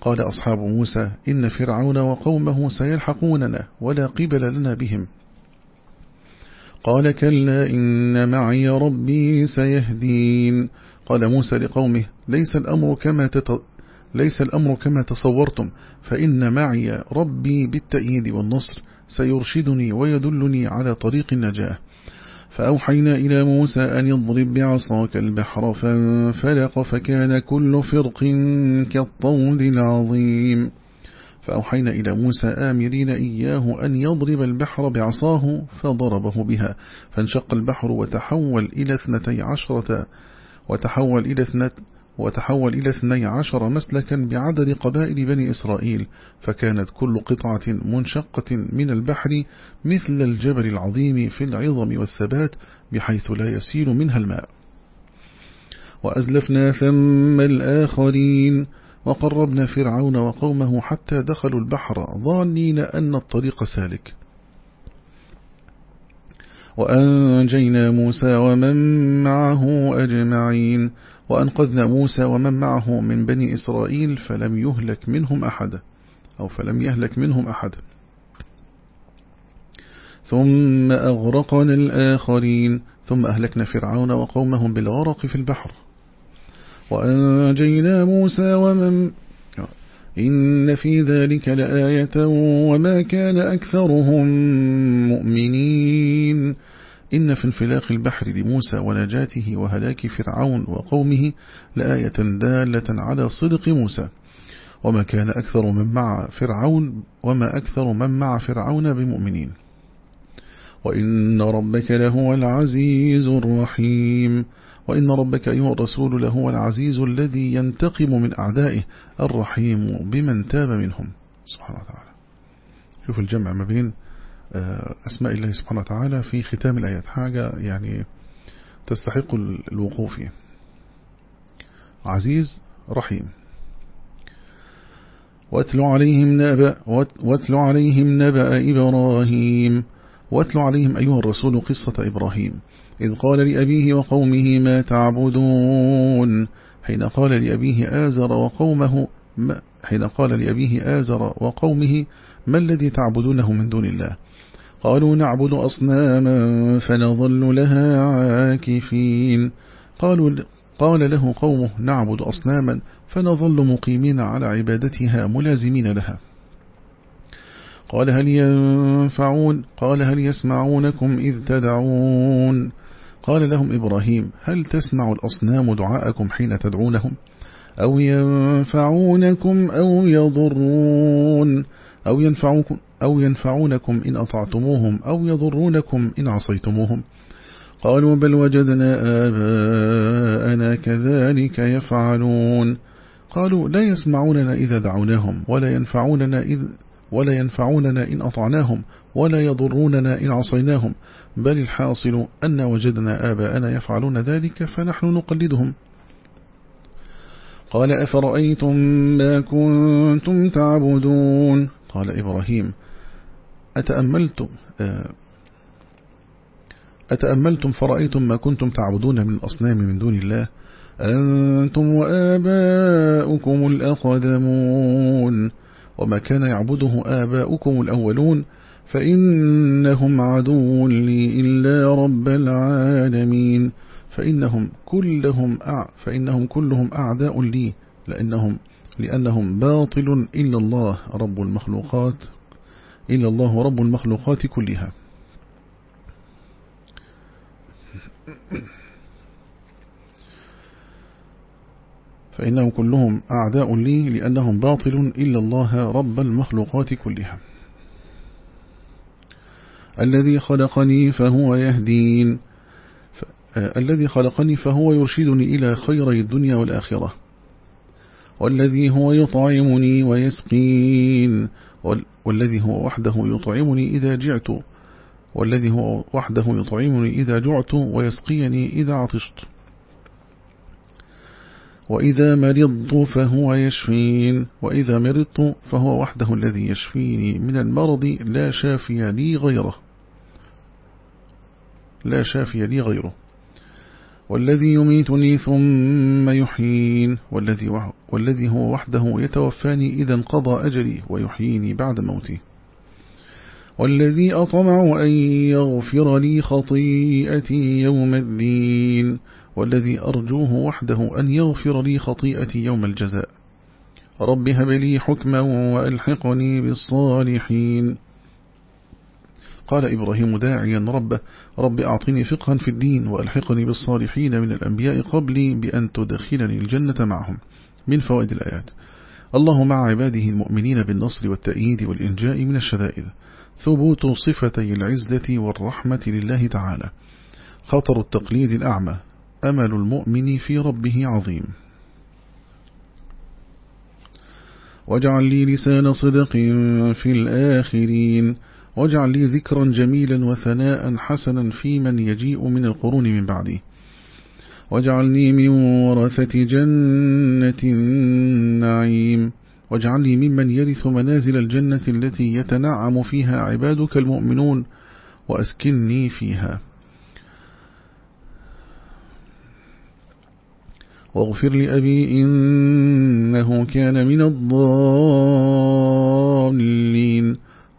قال أصحاب موسى إن فرعون وقومه سيلحقوننا ولا قبل لنا بهم. قال كلا إن معي ربي سيهدين. قال موسى لقومه ليس الأمر كما تت... ليس الأمر كما تصورتم فإن معي ربي بالتأييد والنصر سيرشدني ويدلني على طريق النجاة. فأوحينا إلى موسى أن يضرب بعصاك البحر فانفلق فكان كل فرق كالطود العظيم. فأوحينا إلى موسى آمرين إياه أن يضرب البحر بعصاه فضربه بها. فانشق البحر وتحول إلى اثنتي عشرة وتحول إلى وتحول إلى اثني عشر مسلكا بعدد قبائل بني إسرائيل فكانت كل قطعة منشقة من البحر مثل الجبل العظيم في العظم والثبات بحيث لا يسيل منها الماء. وأزلفنا ثم الآخرين وقربنا فرعون وقومه حتى دخلوا البحر ظانين أن الطريق سالك. وأنجينا موسى ومن معه أجمعين وأنقذنا موسى ومن معه من بني إسرائيل فلم يهلك منهم أحد أو فلم يهلك منهم أحد. ثم أغرقنا الآخرين ثم أهلكنا فرعون وقومهم بالغرق في البحر. وأنجينا موسى ومن إن في ذلك لآية وما كان أكثرهم مؤمنين. إن في انفلاق البحر لموسى ونجاته وهلاك فرعون وقومه لآية دالة على صدق موسى. وما كان أكثر من مع فرعون وما أكثر من مع فرعون بمؤمنين. وإن ربك لهو العزيز الرحيم. وإن ربك أيها الرسول لهو العزيز الذي ينتقم من أعدائه الرحيم بمن تاب منهم. سبحانه وتعالى. شوف الجمع ما بين آه، أسماء الله سبحانه وتعالى في ختام الآيات. حاجة يعني تستحق الوقوف عزيز رحيم. واتل عليهم نبأ واتل عليهم نبأ إبراهيم. واتل عليهم أيها الرسول قصة إبراهيم. إذ قال لأبيه وقومه ما تعبدون؟ حين قال لأبيه آزر وقومه ما حين قال لأبيه آزر وقومه ما الذي تعبدونه من دون الله؟ قالوا نعبد أصناما فنظل لها عاكفين. قالوا قال له قومه نعبد أصناما فنظل مقيمين على عبادتها ملازمين لها. قال هل ينفعون؟ قال هل يسمعونكم إذ تدعون؟ قال لهم إبراهيم هل تسمع الأصنام دعاءكم حين تدعونهم؟ أو ينفعونكم أو يضرون؟ أو ينفعوكم أو ينفعونكم إن أطعتموهم أو يضرونكم إن عصيتموهم؟ قالوا بل وجدنا آباءنا كذلك يفعلون. قالوا لا يسمعوننا إذا دعوناهم ولا ينفعوننا إذ ولا ينفعوننا إن أطعناهم ولا يضروننا إن عصيناهم بل الحاصل أن وجدنا آباءنا يفعلون ذلك فنحن نقلدهم. قال أفرأيتم ما كنتم تعبدون؟ قال إبراهيم أتأملتم آه، أتأملتم فرأيتم ما كنتم تعبدون من الأصنام من دون الله؟ أنتم وآباؤكم الأقدمون. وما كان يعبده آباؤكم الأولون فإنهم عدو لي إلا رب العالمين. فإنهم كلهم أع فإنهم كلهم أعداء لي لأنهم لأنهم باطل إلا الله رب المخلوقات إلا الله رب المخلوقات كلها. فإنهم كلهم أعداء لي لأنهم باطل إلا الله رب المخلوقات كلها. الذي خلقني فهو يهدين. آه، الذي خلقني فهو يرشدني إلى خيري الدنيا والآخرة. والذي هو يطعمني ويسقين. والذي هو وحده يطعمني إذا جعت. والذي هو وحده يطعمني إذا جعت ويسقيني إذا عطشت. وإذا مرضت فهو يشفين وإذا مرضت فهو وحده الذي يشفيني. من المرض لا شافي لي غيره. لا شافي لي غيره. والذي يميتني ثم يحيين. والذي, والذي هو وحده يتوفاني إذا انقضى أجلي ويحييني بعد موتي. والذي أطمع أن يغفر لي خطيئتي يوم الدين. والذي أرجوه وحده أن يغفر لي خطيئتي يوم الجزاء. رب هب لي حكما وألحقني بالصالحين. قال إبراهيم داعيا ربه رب أعطني فقها في الدين وألحقني بالصالحين من الأنبياء قبلي بأن تدخلني الجنة معهم. من فوائد الآيات. الله مع عباده المؤمنين بالنصر والتأييد والإنجاء من الشدائد. ثبوت صفتي العزة والرحمة لله تعالى. خطر التقليد الأعمى. أمل المؤمن في ربه عظيم. واجعل لي لسان صدق في الآخرين. واجعل لي ذكرا جميلا وثناء حسنا في من يجيء من القرون من بعدي. واجعلني من ورثة جنة النعيم. واجعلني ممن يرث منازل الجنة التي يتنعم فيها عبادك المؤمنون. وأسكنني فيها. واغفر لأبي إنه كان من الضالين.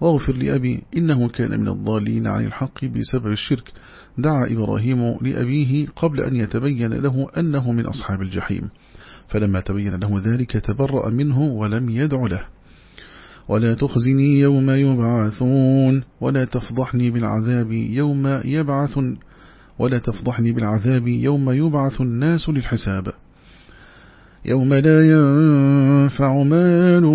واغفر لأبي إنه كان من الضالين عن الحق بسبب الشرك. دعا إبراهيم لأبيه قبل أن يتبين له أنه من أصحاب الجحيم. فلما تبين له ذلك تبرأ منه ولم يدع له. ولا تخزني يوم يبعثون. ولا تفضحني بالعذاب يوم يبعث ولا تفضحني بالعذاب يوم يبعث الناس للحساب. يوم لا ينفع مال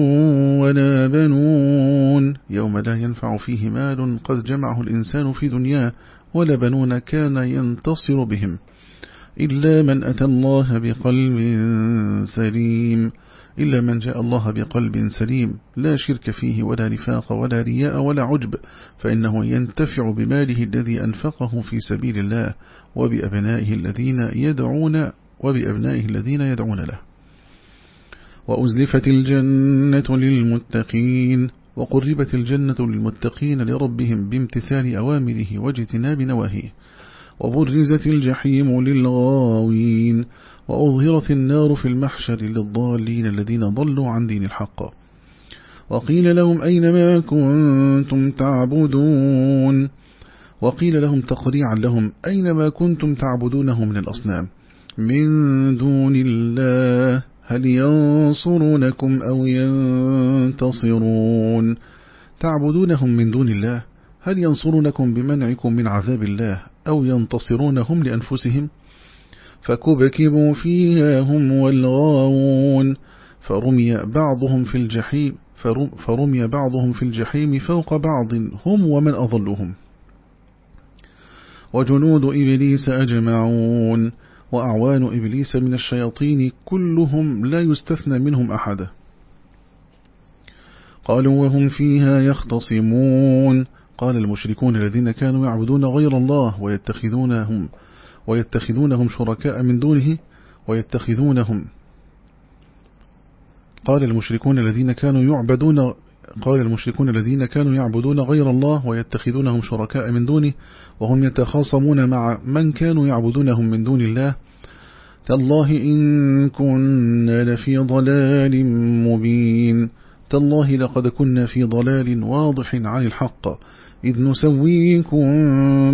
ولا بنون. يوم لا ينفع فيه مال قد جمعه الإنسان في دنياه ولا بنون كان ينتصر بهم. إلا من أتى الله بقلب سليم. إلا من جاء الله بقلب سليم. لا شرك فيه ولا نفاق ولا رياء ولا عجب. فإنه ينتفع بماله الذي أنفقه في سبيل الله وبأبنائه الذين يدعون وبأبنائه الذين يدعون له. وأزلفت الجنة للمتقين وقربت الجنة للمتقين لربهم بامتثال أوامره واجتناب نواهيه وبرزت الجحيم للغاوين وأظهرت النار في المحشر للضالين الذين ضلوا عن دين الحق وقيل لهم أين ما كنتم تعبدون وقيل لهم تقريعا لهم أين ما كنتم تعبدونه من الأصنام من دون الله هل ينصرونكم أو ينتصرون؟ تعبدونهم من دون الله هل ينصرونكم بمنعكم من عذاب الله أو ينتصرونهم لأنفسهم؟ فكبكبوا فيها هم والغاوون فرمي بعضهم في الجحيم فرمي بعضهم في الجحيم فوق بعض هم ومن أضلهم. وجنود إبليس أجمعون. وأعوان إبليس من الشياطين كلهم لا يستثنى منهم أحد. قالوا وهم فيها يختصمون. قال المشركون الذين كانوا يعبدون غير الله ويتخذونهم ويتخذونهم شركاء من دونه ويتخذونهم. قال المشركون الذين كانوا يعبدون قال المشركون الذين كانوا يعبدون غير الله ويتخذونهم شركاء من دونه وهم يتخاصمون مع من كانوا يعبدونهم من دون الله. تالله إن كنا لفي ضلال مبين. تالله لقد كنا في ضلال واضح عن الحق. إذ نسويكم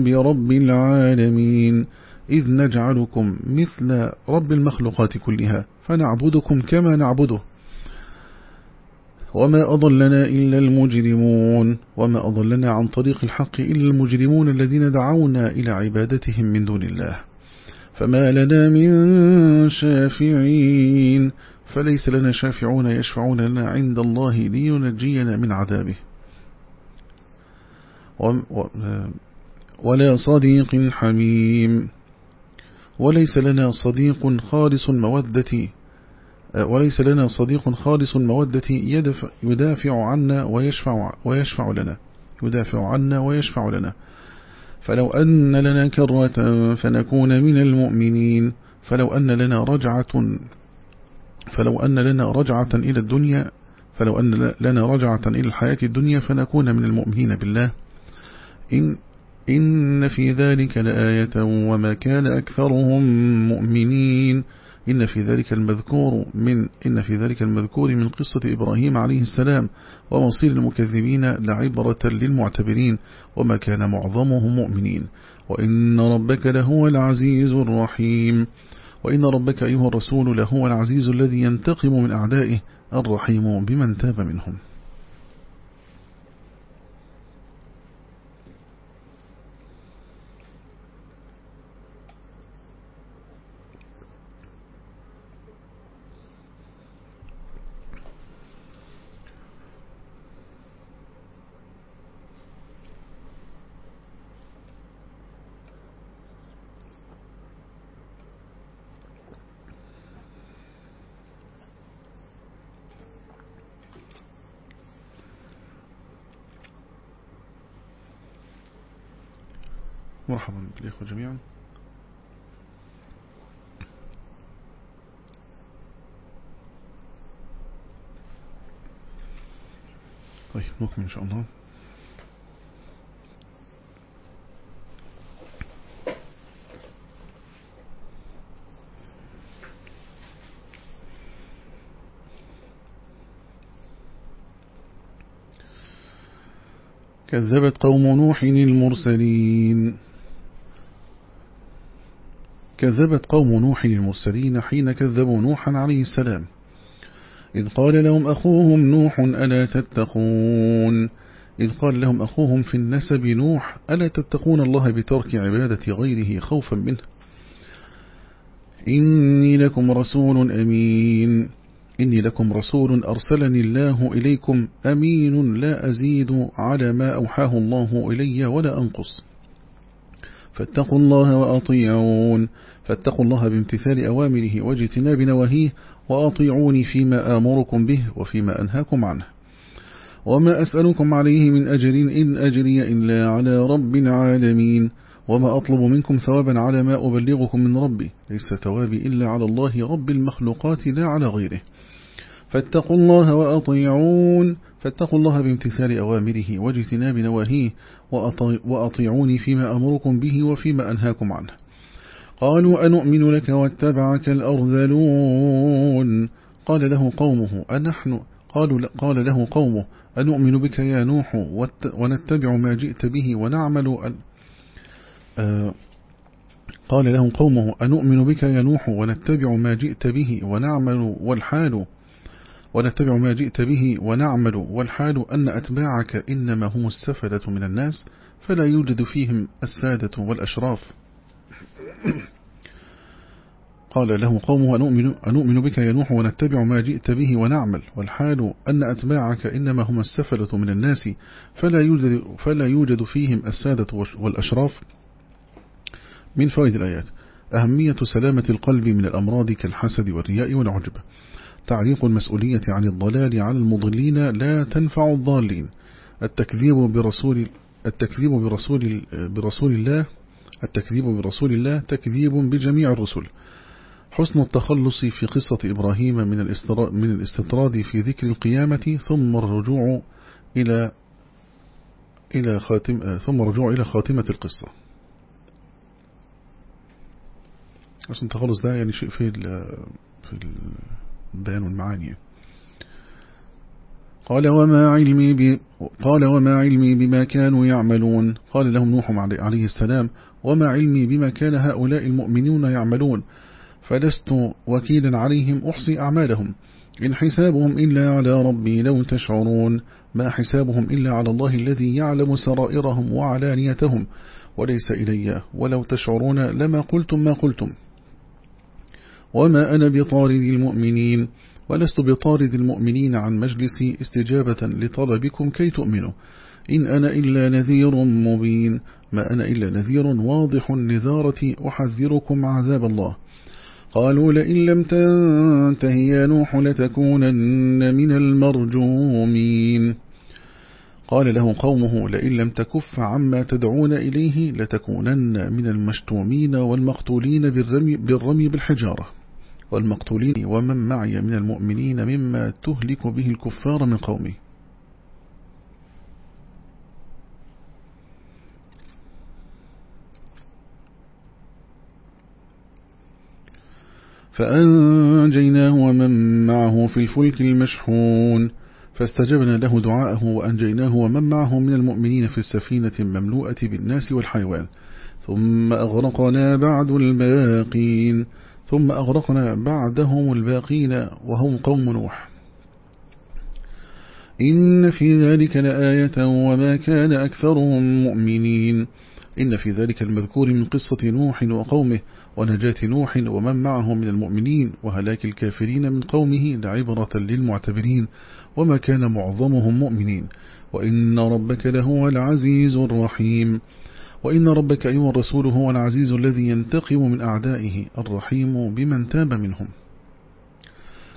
برب العالمين. إذ نجعلكم مثل رب المخلوقات كلها. فنعبدكم كما نعبده. وما أضلنا إلا المجرمون وما أضلنا عن طريق الحق إلا المجرمون الذين دعونا إلى عبادتهم من دون الله فما لنا من شافعين فليس لنا شافعون يشفعون لنا عند الله لينجينا من عذابه ولا صديق حميم وليس لنا صديق خالص مودة وليس لنا صديق خالص مودة يدفع يدافع عنا ويشفع, ويشفع لنا. يدافع عنا ويشفع لنا. فلو أن لنا كرة فنكون من المؤمنين. فلو أن لنا رجعة فلو أن لنا رجعة إلى الدنيا فلو أن لنا رجعة إلى الحياة الدنيا فنكون من المؤمنين بالله. إن, إن في ذلك لآية وما كان أكثرهم مؤمنين. إن في ذلك المذكور من إن في ذلك المذكور من قصة إبراهيم عليه السلام ومصير المكذبين لعبرة للمعتبرين وما كان معظمهم مؤمنين. وإن ربك لهو العزيز الرحيم. وإن ربك أيها الرسول لهو العزيز الذي ينتقم من أعدائه الرحيم بمن تاب منهم. مرحبا بالإخوة جميعا. طيب نكمل إن شاء الله. كذبت قوم نوح المرسلين. كذبت قوم نوح المرسلين حين كذبوا نوحا عليه السلام. إذ قال لهم أخوهم نوح ألا تتقون؟ إذ قال لهم أخوهم في النسب نوح ألا تتقون الله بترك عبادة غيره خوفا منه؟ إني لكم رسول أمين. إني لكم رسول أرسلني الله إليكم أمين لا أزيد على ما أوحاه الله إلي ولا أنقص. فاتقوا الله وأطيعون. فاتقوا الله بامتثال أوامره واجتناب نواهيه وأطيعوني فيما آمركم به وفيما أنهاكم عنه. وما أسألكم عليه من أجر إن أجري إلا على رب العالمين. وما أطلب منكم ثوابا على ما أبلغكم من ربي. ليس ثوابي إلا على الله رب المخلوقات لا على غيره. فاتقوا الله وأطيعون. فاتقوا الله بامتثال أوامره واجتناب نواهيه وأطيعوني فيما أمركم به وفيما أنهاكم عنه. قالوا أنؤمن لك واتبعك الأرذلون؟ قال له قومه أنحن قالوا قال له قومه أنؤمن بك يا نوح ونتبع ما جئت به ونعمل آه، قال له قومه أنؤمن بك يا نوح ونتبع ما جئت به ونعمل والحال ونتبع ما جئت به ونعمل والحال أن أتباعك إنما هم السفلة من الناس فلا يوجد فيهم السادة والأشراف. قال له قومه أنؤمن, أنؤمن بك يا نوح ونتبع ما جئت به ونعمل والحال أن أتباعك إنما هم السفلة من الناس فلا يوجد, فلا يوجد فيهم السادة والأشراف. من فوائد الآيات أهمية سلامة القلب من الأمراض كالحسد والرياء والعجب. تعليق المسؤولية عن الضلال على المضلين لا تنفع الضالين. التكذيب برسول التكذيب برسول برسول الله التكذيب برسول الله تكذيب بجميع الرسل. حسن التخلص في قصة إبراهيم من من الاستطراد في ذكر القيامة ثم الرجوع إلى إلى خاتم ثم الرجوع إلى خاتمة القصة. حسن التخلص ده يعني شيء في في البيان والمعاني قال وما علمي ب... قال وما علمي بما كانوا يعملون. قال لهم نوح عليه السلام وما علمي بما كان هؤلاء المؤمنون يعملون. فلست وكيلا عليهم أحصي أعمالهم. إن حسابهم إلا على ربي لو تشعرون. ما حسابهم إلا على الله الذي يعلم سرائرهم وعلانيتهم. وليس إلي ولو تشعرون لما قلتم ما قلتم. وما أنا بطارد المؤمنين ولست بطارد المؤمنين عن مجلسي استجابة لطلبكم كي تؤمنوا. إن أنا إلا نذير مبين ما أنا إلا نذير واضح النذارة أحذركم عذاب الله. قالوا لئن لم تنتهي يا نوح لتكونن من المرجومين. قال له قومه لئن لم تكف عما تدعون إليه لتكونن من المشتومين والمقتولين بالرمي, بالرمي بالحجارة. والمقتولين ومن معي من المؤمنين مما تهلك به الكفار من قومه فأنجيناه ومن معه في الفلك المشحون. فاستجبنا له دعاءه وأنجيناه ومن معه من المؤمنين في السفينة المملوءة بالناس والحيوان. ثم أغرقنا بعد الباقين ثم أغرقنا بعدهم الباقين وهم قوم نوح. إن في ذلك لآية وما كان أكثرهم مؤمنين. إن في ذلك المذكور من قصة نوح وقومه ونجاة نوح ومن معه من المؤمنين وهلاك الكافرين من قومه لعبرة للمعتبرين وما كان معظمهم مؤمنين. وإن ربك لهو العزيز الرحيم. وإن ربك أيها الرسول هو العزيز الذي ينتقم من أعدائه الرحيم بمن تاب منهم.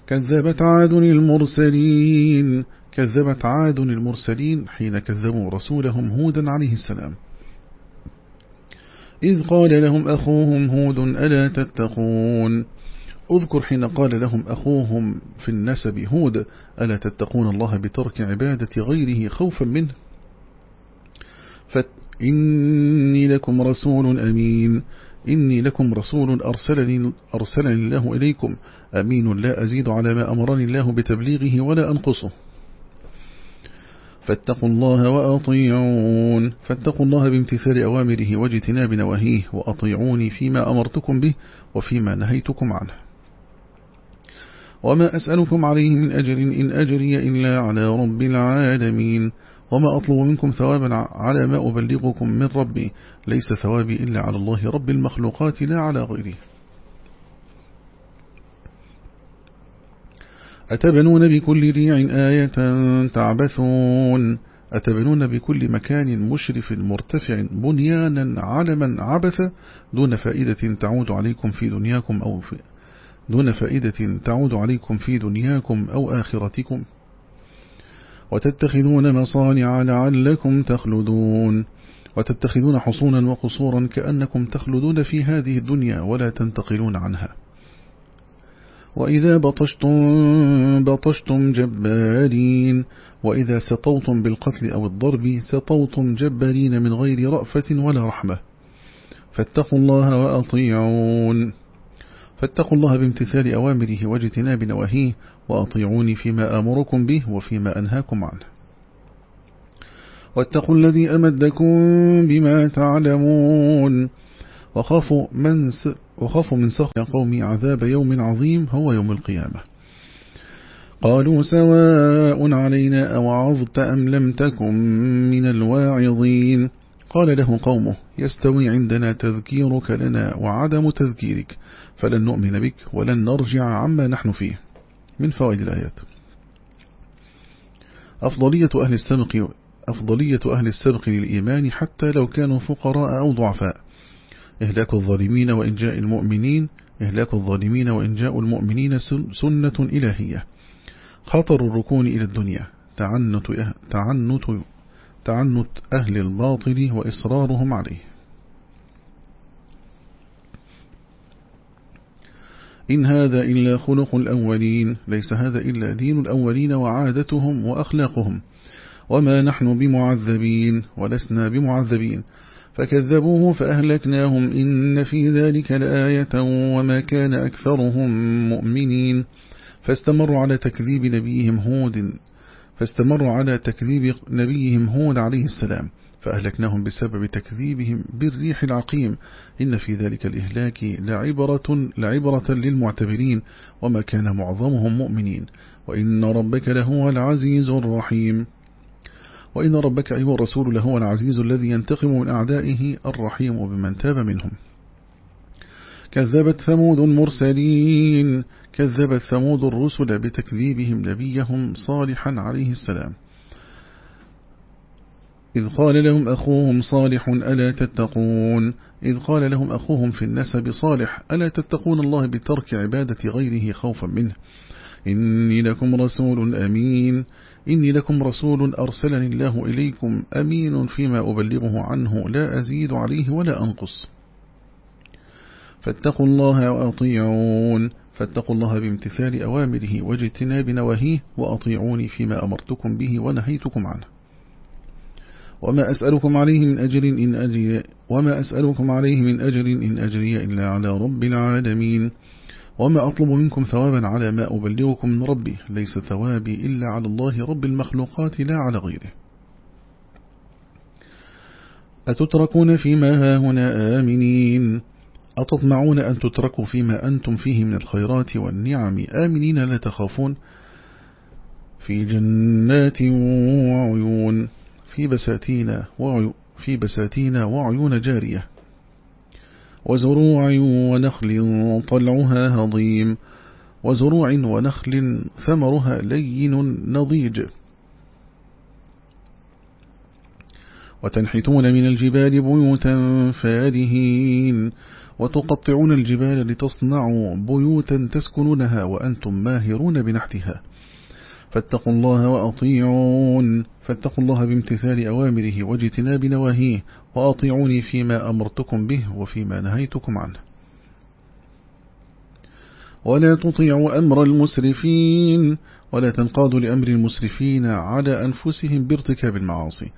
كذبت عاد المرسلين كذبت عاد المرسلين حين كذبوا رسولهم هودا عليه السلام. إذ قال لهم أخوهم هود ألا تتقون؟ أذكر حين قال لهم أخوهم في النسب هود ألا تتقون الله بترك عبادة غيره خوفا منه؟ فإني لكم رسول أمين. إني لكم رسول أرسلني, أرسلني الله إليكم. أمين. لا أزيد على ما أمرني الله بتبليغه ولا أنقصه. فاتقوا الله وأطيعون. فاتقوا الله بامتثال أوامره واجتناب نواهيه وأطيعوني فيما أمرتكم به وفيما نهيتكم عنه. وما أسألكم عليه من أجر إن أجري إلا على رب العالمين. وما أطلب منكم ثوابا على ما أبلغكم من ربي. ليس ثوابي إلا على الله رب المخلوقات لا على غيره أتبنون بكل ريع آية تعبثون. أتبنون بكل مكان مشرف مرتفع بنيانا علما عبثا دون فائدة تعود عليكم في دنياكم أو في دون فائدة تعود عليكم في دنياكم أو آخرتكم. وتتخذون مصانع لعلكم تخلدون. وتتخذون حصونا وقصورا كأنكم تخلدون في هذه الدنيا ولا تنتقلون عنها. وإذا بطشتم بطشتم جبارين. وإذا سطوتم بالقتل أو الضرب سطوتم جبارين من غير رأفة ولا رحمة. فاتقوا الله وأطيعون. فاتقوا الله بامتثال أوامره واجتناب نواهيه وأطيعوني فيما أمركم به وفيما أنهاكم عنه. واتقوا الذي أمدكم بما تعلمون. وخافوا من, س... وخافوا من سخط قومي عذاب يوم عظيم هو يوم القيامة. قالوا سواء علينا أوعظت أم لم تكن من الواعظين. قال له قومه يستوي عندنا تذكيرك لنا وعدم تذكيرك فلن نؤمن بك ولن نرجع عما نحن فيه. من فوائد الآيات. أفضلية أهل السبق أفضلية أهل السبق للإيمان حتى لو كانوا فقراء أو ضعفاء. إهلاك الظالمين وإنجاء المؤمنين إهلاك الظالمين وإنجاء المؤمنين سنة إلهية. خطر الركون إلى الدنيا. تعنت, أه- تعنت, تعنت أهل الباطل وإصرارهم عليه. إن هذا إلا خلق الأولين ليس هذا إلا دين الأولين وعادتهم وأخلاقهم. وما نحن بمعذبين ولسنا بمعذبين. فكذبوه فأهلكناهم إن في ذلك لآية وما كان أكثرهم مؤمنين. فاستمروا على تكذيب نبيهم هود فاستمروا على تكذيب نبيهم هود عليه السلام. فأهلكناهم بسبب تكذيبهم بالريح العقيم. إن في ذلك الإهلاك لعبرة, لعبرة للمعتبرين وما كان معظمهم مؤمنين. وإن ربك لهو العزيز الرحيم. وإن ربك أيها الرسول لهو العزيز الذي ينتقم من أعدائه الرحيم بمن تاب منهم. كذبت ثمود المرسلين. كذبت ثمود الرسل بتكذيبهم نبيهم صالحا عليه السلام. إذ قال لهم أخوهم صالح ألا تتقون. إذ قال لهم أخوهم في النسب صالح ألا تتقون الله بترك عبادة غيره خوفا منه. إني لكم رسول أمين. إني لكم رسول أرسلني الله إليكم أمين فيما أبلغه عنه لا أزيد عليه ولا أنقص. فاتقوا الله وأطيعون. فاتقوا الله بامتثال أوامره واجتناب نواهيه وأطيعوني فيما أمرتكم به ونهيتكم عنه. وما أسألكم عليه من أجر إن أجري وما أسألكم عليه من أجر إن أجري إلا على رب العالمين. وما أطلب منكم ثوابا على ما أبلغكم من ربي ليس ثوابي إلا على الله رب المخلوقات لا على غيره. أتتركون فيما ها هنا آمنين؟ أتطمعون أن تتركوا فيما أنتم فيه من الخيرات والنعم؟ آمنين لا تخافون في جنات وعيون. في بساتين وعيون في بساتين وعيون جارية. وزروع ونخل طلعها هضيم. وزروع ونخل ثمرها لين نضيج. وتنحتون من الجبال بيوتا فارهين. وتقطعون الجبال لتصنعوا بيوتا تسكنونها وأنتم ماهرون بنحتها. فاتقوا الله وأطيعون. فاتقوا الله بامتثال أوامره واجتناب نواهيه وأطيعوني فيما أمرتكم به وفيما نهيتكم عنه. ولا تطيعوا أمر المسرفين ولا تنقادوا لأمر المسرفين على أنفسهم بارتكاب المعاصي.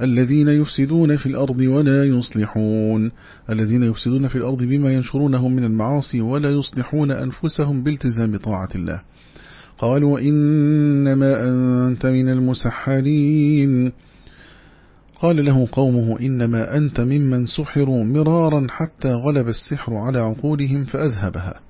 الذين يفسدون في الأرض ولا يصلحون. الذين يفسدون في الأرض بما ينشرونه من المعاصي ولا يصلحون أنفسهم بالتزام طاعة الله. قالوا إنما أنت من المسحرين. قال له قومه إنما أنت ممن سحروا مرارا حتى غلب السحر على عقولهم فأذهبها.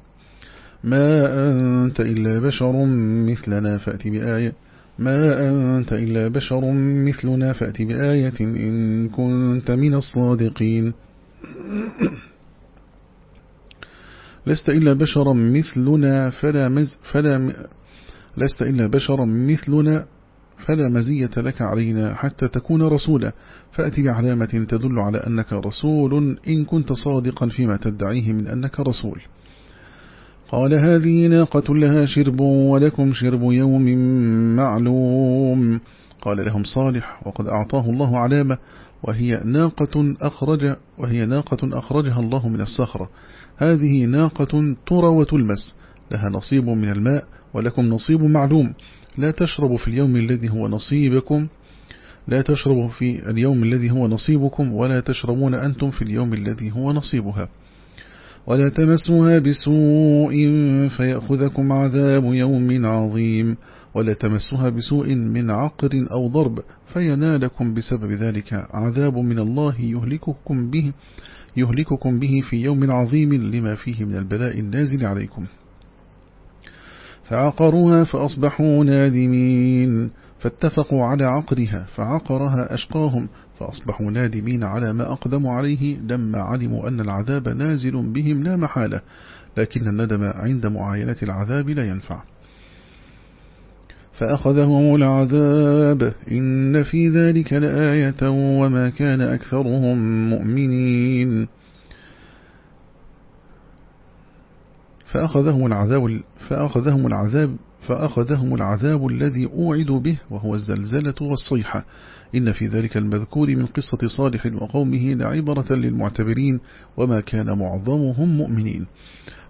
ما أنت إلا بشر مثلنا فأتي بآية ما أنت إلا بشر مثلنا فأتي بآية إن كنت من الصادقين. لست إلا بشرا مثلنا فلا, مز فلا لست إلا بشرا مثلنا فلا مزية لك علينا حتى تكون رسولا. فأتي بعلامة تدل على أنك رسول إن كنت صادقا فيما تدعيه من أنك رسول. قال هذه ناقة لها شرب ولكم شرب يوم معلوم. قال لهم صالح وقد أعطاه الله علامة وهي ناقة أخرج وهي ناقة أخرجها الله من الصخرة. هذه ناقة ترى وتلمس لها نصيب من الماء ولكم نصيب معلوم. لا تشرب في اليوم الذي هو نصيبكم. لا تشرب في اليوم الذي هو نصيبكم ولا تشربون أنتم في اليوم الذي هو نصيبها. ولا تمسوها بسوء فيأخذكم عذاب يوم عظيم. ولا تمسوها بسوء من عقر أو ضرب فينالكم بسبب ذلك عذاب من الله يهلككم به يهلككم به في يوم عظيم لما فيه من البلاء النازل عليكم. فعقروها فأصبحوا نادمين. فاتفقوا على عقرها فعقرها أشقاهم فأصبحوا نادمين على ما أقدموا عليه. لما علموا أن العذاب نازل بهم لا محالة لكن الندم عند معاينة العذاب لا ينفع. فأخذهم العذاب. إن في ذلك لآية وما كان أكثرهم مؤمنين. فأخذهم العذاب فأخذهم العذاب فأخذهم العذاب الذي أوعدوا به وهو الزلزلة والصيحة. إن في ذلك المذكور من قصة صالح وقومه لعبرة للمعتبرين وما كان معظمهم مؤمنين.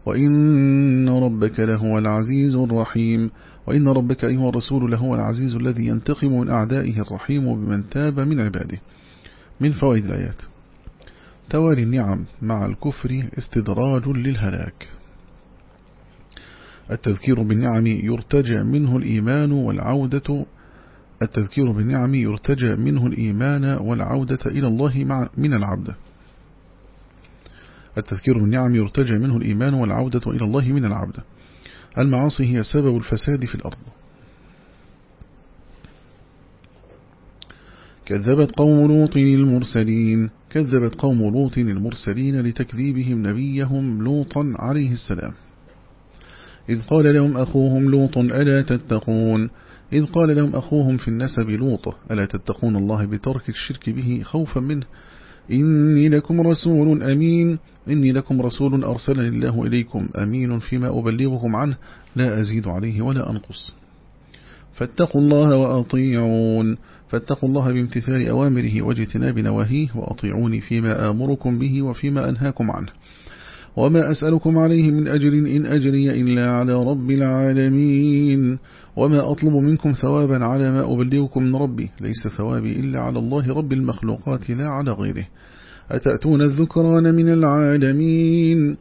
وإن ربك لهو العزيز الرحيم. وإن ربك أيها الرسول لهو العزيز الذي ينتقم من أعدائه الرحيم بمن تاب من عباده. من فوائد الآيات. توالي النعم مع الكفر استدراج للهلاك. التذكير بالنعم يرتجى منه الإيمان والعودة التذكير بالنعم يرتجى منه الإيمان والعودة إلى الله مع من العبد. التذكير بالنعم يرتجى منه الإيمان والعودة إلى الله من العبد. المعاصي هي سبب الفساد في الأرض. كذبت قوم لوط المرسلين كذبت قوم لوط المرسلين لتكذيبهم نبيهم لوطا عليه السلام. إذ قال لهم أخوهم لوط ألا تتقون؟ إذ قال لهم أخوهم في النسب لوط ألا تتقون الله بترك الشرك به خوفا منه؟ إني لكم رسول أمين إني لكم رسول أرسلني الله إليكم أمين فيما أبلغكم عنه لا أزيد عليه ولا أنقص. فاتقوا الله وأطيعون. فاتقوا الله بامتثال أوامره واجتناب نواهيه وأطيعوني فيما آمركم به وفيما أنهاكم عنه. وما أسألكم عليه من أجر إن أجري إلا على رب العالمين. وما أطلب منكم ثوابا على ما أبلغكم من ربي. ليس ثوابي إلا على الله رب المخلوقات لا على غيره. أتأتون الذكران من العالمين؟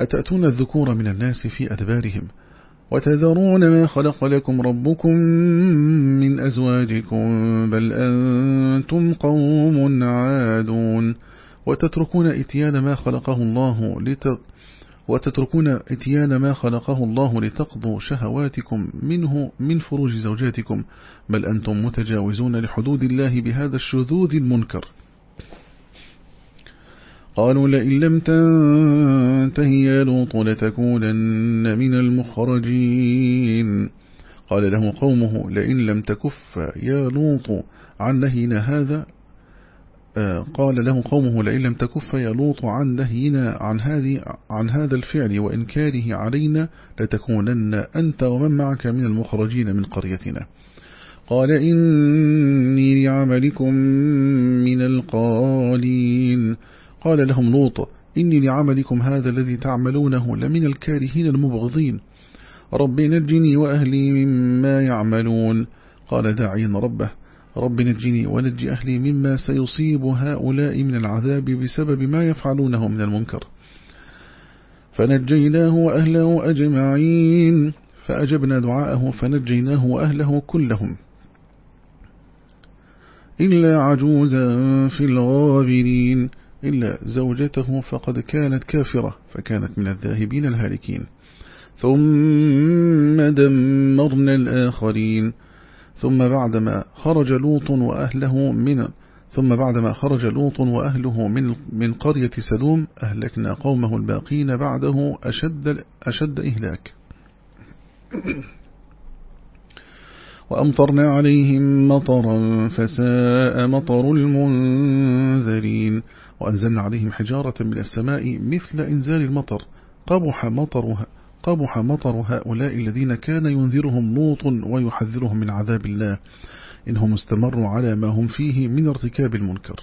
أتأتون الذكور من الناس في أدبارهم؟ وتذرون ما خلق لكم ربكم من أزواجكم؟ بل أنتم قوم عادون. وتتركون إتيان ما خلقه الله لت وتتركون إتيان ما خلقه الله لتقضوا شهواتكم منه من فروج زوجاتكم. بل أنتم متجاوزون لحدود الله بهذا الشذوذ المنكر. قالوا لئن لم تنتهي يا لوط لتكونن من المخرجين. قال له قومه لئن لم تكف يا لوط عن نهينا هذا قال له قومه لئن لم تكف يا لوط عن نهينا عن, هذه عن هذا الفعل وإنكاره علينا لتكونن أنت ومن معك من المخرجين من قريتنا. قال إني لعملكم من القالين. قال لهم لوط إني لعملكم هذا الذي تعملونه لمن الكارهين المبغضين. رب نجني وأهلي مما يعملون. قال داعيا ربه. رب نجني ونجي أهلي مما سيصيب هؤلاء من العذاب بسبب ما يفعلونه من المنكر. فنجيناه وأهله أجمعين. فأجبنا دعاءه فنجيناه وأهله كلهم. إلا عجوزا في الغابرين. إلا زوجته فقد كانت كافرة فكانت من الذاهبين الهالكين. ثم دمرنا الآخرين. ثم بعدما خرج لوط وأهله من ثم بعدما خرج لوط وأهله من من قرية سدوم أهلكنا قومه الباقين بعده أشد أشد إهلاك. وأمطرنا عليهم مطرا فساء مطر المنذرين. وأنزلنا عليهم حجارة من السماء مثل إنزال المطر. قبح مطرها قبح مطر هؤلاء الذين كان ينذرهم لوط ويحذرهم من عذاب الله إنهم استمروا على ما هم فيه من ارتكاب المنكر.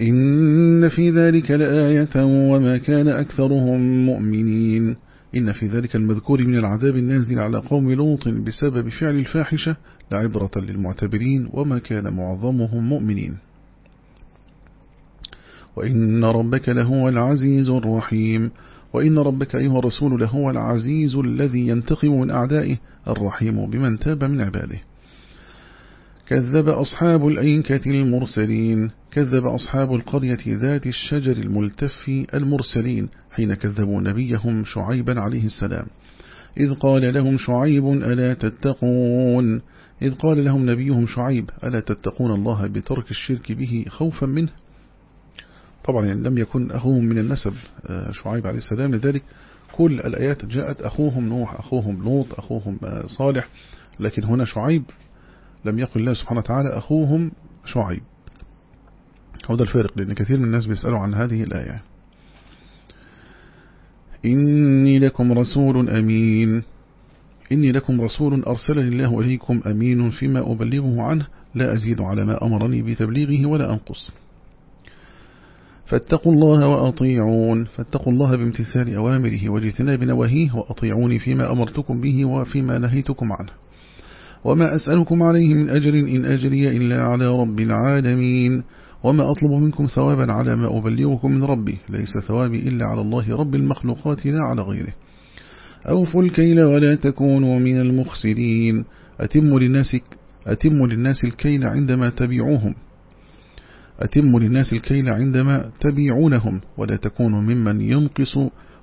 إن في ذلك لآية وما كان أكثرهم مؤمنين. إن في ذلك المذكور من العذاب النازل على قوم لوط بسبب فعل الفاحشة لعبرة للمعتبرين وما كان معظمهم مؤمنين. وإن ربك لهو العزيز الرحيم. وإن ربك أيها الرسول لهو العزيز الذي ينتقم من أعدائه الرحيم بمن تاب من عباده. كذب أصحاب الأينكة المرسلين. كذب أصحاب القرية ذات الشجر الملتف المرسلين حين كذبوا نبيهم شعيبا عليه السلام. إذ قال لهم شعيب ألا تتقون؟ إذ قال لهم نبيهم شعيب ألا تتقون الله بترك الشرك به خوفا منه؟ طبعا يعني لم يكن أخوهم من النسب آه، شعيب عليه السلام. لذلك كل الآيات جاءت أخوهم نوح أخوهم لوط أخوهم آه، صالح. لكن هنا شعيب لم يقل الله سبحانه وتعالى أخوهم شعيب. هذا الفارق لأن كثير من الناس بيسألوا عن هذه الآية. إني لكم رسول أمين. إني لكم رسول أرسلني الله إليكم أمين فيما أبلغه عنه. لا أزيد على ما أمرني بتبليغه ولا أنقص. فاتقوا الله وأطيعون. فاتقوا الله بامتثال أوامره واجتناب نواهيه وأطيعوني فيما أمرتكم به وفيما نهيتكم عنه. وما أسألكم عليه من أجر إن أجري إلا على رب العالمين. وما أطلب منكم ثوابا على ما أبلغكم من ربي. ليس ثوابي إلا على الله رب المخلوقات لا على غيره. أوفوا الكيل ولا تكونوا من المخسرين. أتم للناس, أتم للناس الكيل عندما تبيعوهم أتم للناس الكيل عندما تبيعونهم ولا تكونوا ممن ينقص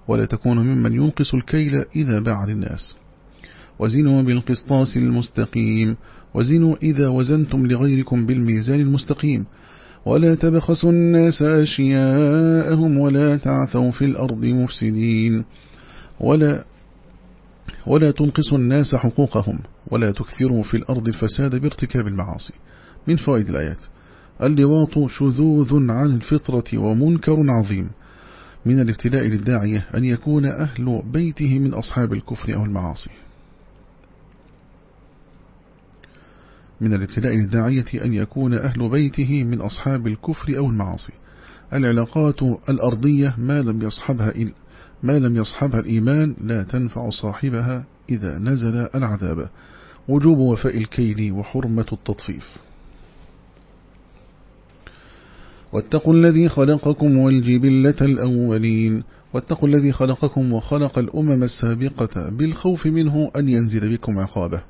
ولا تكونوا ممن ينقص الكيل إذا باع للناس. وزنوا بالقسطاس المستقيم وزنوا إذا وزنتم لغيركم بالميزان المستقيم. ولا تبخسوا الناس أشياءهم ولا تعثوا في الأرض مفسدين. ولا ولا تنقصوا الناس حقوقهم ولا تكثروا في الأرض الفساد بارتكاب المعاصي. من فوائد الآيات. اللواط شذوذ عن الفطرة ومنكر عظيم. من الابتلاء للداعية أن يكون أهل بيته من أصحاب الكفر أو المعاصي. من الابتلاء للداعية أن يكون أهل بيته من أصحاب الكفر أو المعاصي. العلاقات الأرضية ما لم يصحبها ما لم يصحبها الإيمان لا تنفع صاحبها إذا نزل العذاب. وجوب وفاء الكيل وحرمة التطفيف. واتقوا الذي خلقكم والجبلة الأولين. واتقوا الذي خلقكم وخلق الأمم السابقة بالخوف منه أن ينزل بكم عقابه.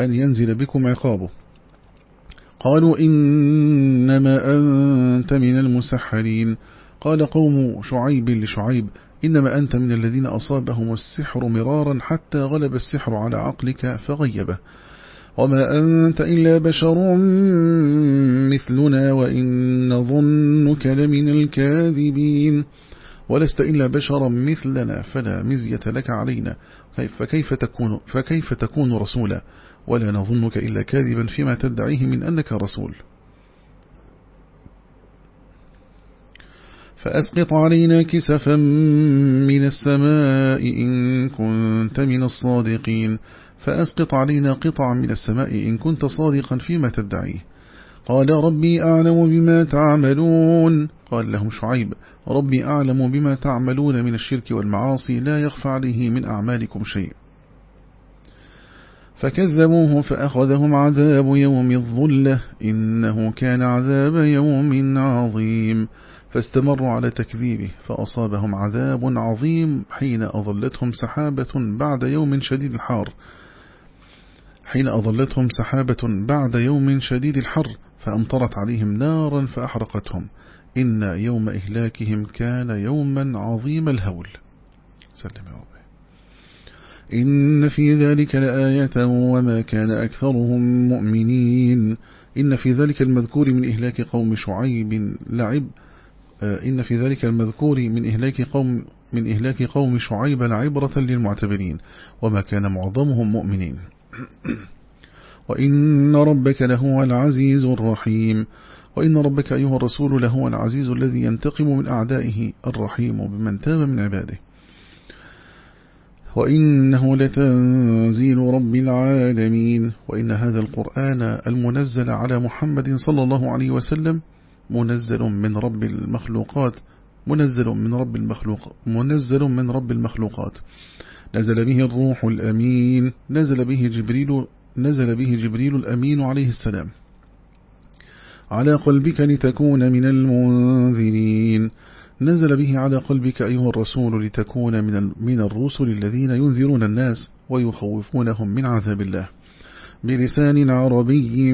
أن ينزل بكم عقابه. قالوا إنما أنت من المسحرين. قال قوم شعيب لشعيب إنما أنت من الذين أصابهم السحر مرارا حتى غلب السحر على عقلك فغيبه. وما أنت إلا بشر مثلنا وإن نظنك لمن الكاذبين. ولست إلا بشرا مثلنا فلا مزية لك علينا. فكيف تكون, فكيف تكون رسولا؟ ولا نظنك إلا كاذبا فيما تدعيه من أنك رسول. فأسقط علينا كسفا من السماء إن كنت من الصادقين. فأسقط علينا قطعا من السماء إن كنت صادقا فيما تدعيه قال ربي أعلم بما تعملون. قال لهم شعيب ربي أعلم بما تعملون من الشرك والمعاصي لا يخفى عليه من أعمالكم شيء. فكذبوه فأخذهم عذاب يوم الظلة إنه كان عذاب يوم عظيم. فاستمروا على تكذيبه فأصابهم عذاب عظيم حين أظلتهم سحابة بعد يوم شديد الحار. حين أظلتهم سحابة بعد يوم شديد الحر فأمطرت عليهم نارا فأحرقتهم. إن يوم إهلاكهم كان يوما عظيم الهول. سلم رب إن في ذلك لآية وما كان أكثرهم مؤمنين. إن في ذلك المذكور من إهلاك قوم شعيب لعب. آه، إن في ذلك المذكور من إهلاك قوم من إهلاك قوم شعيب لعبرة للمعتبرين. وما كان معظمهم مؤمنين. [clears throat] وإن ربك لهو العزيز الرحيم. وإن ربك أيها الرسول لهو العزيز الذي ينتقم من أعدائه الرحيم بمن تاب من عباده. وإنه لتنزيل رب العالمين. وإن هذا القرآن المنزل على محمد صلى الله عليه وسلم منزل من رب المخلوقات. منزل من رب المخلوق. منزل من رب المخلوقات. نزل به الروح الأمين. نزل به جبريل نزل به جبريل الأمين عليه السلام. على قلبك لتكون من المنذرين. نزل به على قلبك أيها الرسول لتكون من من الرسل الذين ينذرون الناس ويخوفونهم من عذاب الله. بلسان عربي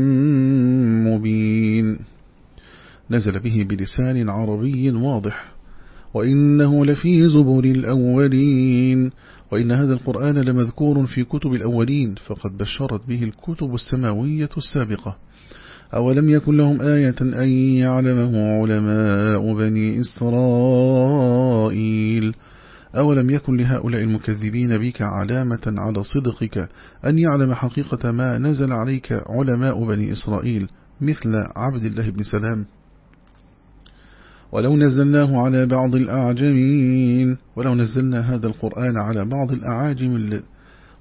مبين. نزل به بلسان عربي واضح. وإنه لفي زبر الأولين. وإن هذا القرآن لمذكور في كتب الأولين فقد بشرت به الكتب السماوية السابقة. أولم يكن لهم آية أن يعلمه علماء بني إسرائيل؟ أولم يكن لهؤلاء المكذبين بك علامة على صدقك أن يعلم حقيقة ما نزل عليك علماء بني إسرائيل مثل عبد الله بن سلام؟ ولو نزلناه على بعض الأعجمين ولو نزلنا هذا القرآن على بعض الأعاجم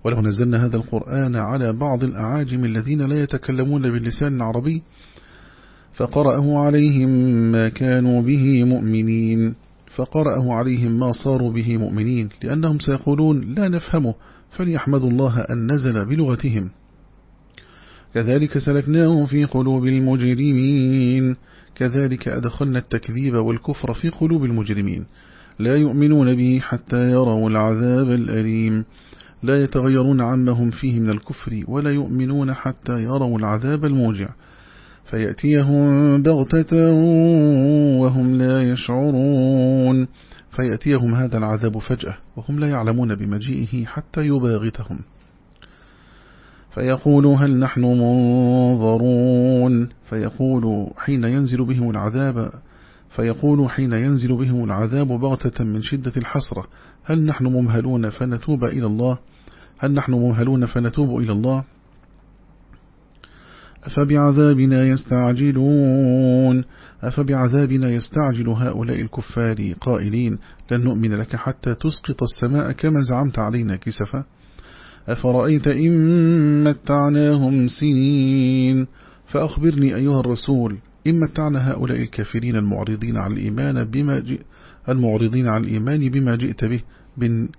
ولو نزلنا هذا القرآن على بعض الأعاجم الذين لا يتكلمون باللسان العربي فقرأه عليهم ما كانوا به مؤمنين فقرأه عليهم ما صاروا به مؤمنين لأنهم سيقولون لا نفهمه فليحمدوا الله أن نزل بلغتهم. كذلك سلكناه في قلوب المجرمين. كذلك أدخلنا التكذيب والكفر في قلوب المجرمين. لا يؤمنون به حتى يروا العذاب الأليم. لا يتغيرون عما هم فيه من الكفر ولا يؤمنون حتى يروا العذاب الموجع. فيأتيهم بغتة وهم لا يشعرون. فيأتيهم هذا العذاب فجأة وهم لا يعلمون بمجيئه حتى يباغتهم. فيقولوا هل نحن منظرون؟ فيقول حين ينزل بهم العذاب فيقول حين ينزل بهم العذاب بغتة من شدة الحسرة. هل نحن ممهلون فنتوب إلى الله؟ هل نحن ممهلون فنتوب إلى الله؟ أفبعذابنا يستعجلون؟ أفبعذابنا يستعجل هؤلاء الكفار قائلين لن نؤمن لك حتى تسقط السماء كما زعمت علينا كسفا. أفرأيت إن متعناهم سنين فأخبرني أيها الرسول إن متعنا هؤلاء الكافرين المعرضين عن الإيمان بما المعرضين عن الإيمان بما جئت به بن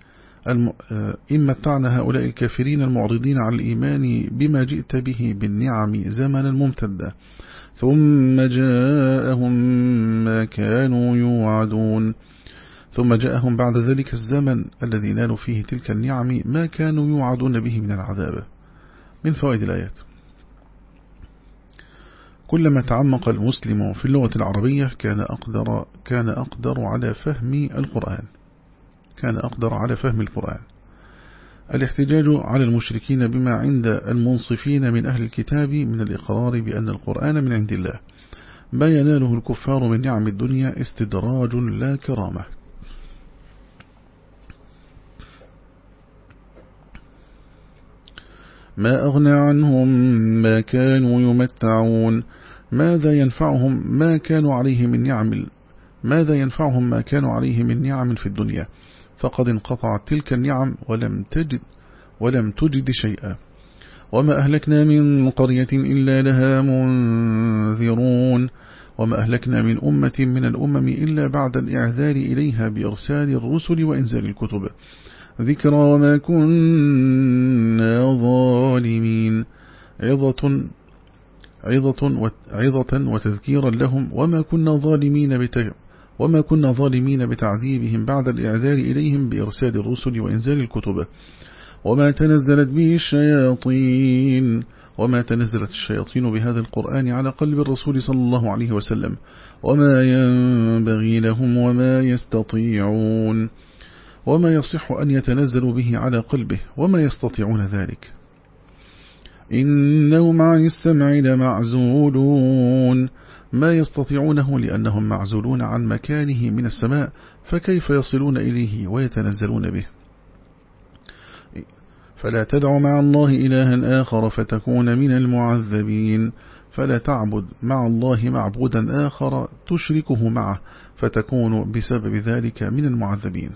الم... آه، إن متعنا هؤلاء الكافرين المعرضين عن الإيمان بما جئت به بالنعم زمنا ممتدا ثم جاءهم ما كانوا يوعدون ثم جاءهم بعد ذلك الزمن الذي نالوا فيه تلك النعم ما كانوا يوعدون به من العذاب. من فوائد الآيات. كلما تعمق المسلم في اللغة العربية كان أقدر, كان أقدر على فهم القرآن. كان أقدر على فهم القرآن. الاحتجاج على المشركين بما عند المنصفين من أهل الكتاب من الإقرار بأن القرآن من عند الله. ما يناله الكفار من نعم الدنيا استدراج لا كرامة. ما أغنى عنهم ما كانوا يمتعون. ماذا ينفعهم ما كانوا عليه من نعم؟ ماذا ينفعهم ما كانوا عليه من نعم في الدنيا؟ فقد انقطعت تلك النعم ولم تجد ولم تجد شيئا. وما أهلكنا من قرية إلا لها منذرون. وما أهلكنا من أمة من الأمم إلا بعد الإعذار إليها بإرسال الرسل وإنزال الكتب. ذكرى وما كنا ظالمين. عظة عظة عظة وتذكيرا لهم. وما كنا ظالمين بتجرب وما كنا ظالمين بتعذيبهم بعد الإعذار إليهم بإرسال الرسل وإنزال الكتب. وما تنزلت به الشياطين وما تنزلت الشياطين بهذا القرآن على قلب الرسول صلى الله عليه وسلم. وما ينبغي لهم وما يستطيعون. وما يصح أن يتنزل به على قلبه وما يستطيعون ذلك. إنهم عن السمع لمعزولون. ما يستطيعونه لأنهم معزولون عن مكانه من السماء فكيف يصلون إليه ويتنزلون به؟ فلا تدع مع الله إلها آخر فتكون من المعذبين. فلا تعبد مع الله معبودا آخر تشركه معه فتكون بسبب ذلك من المعذبين.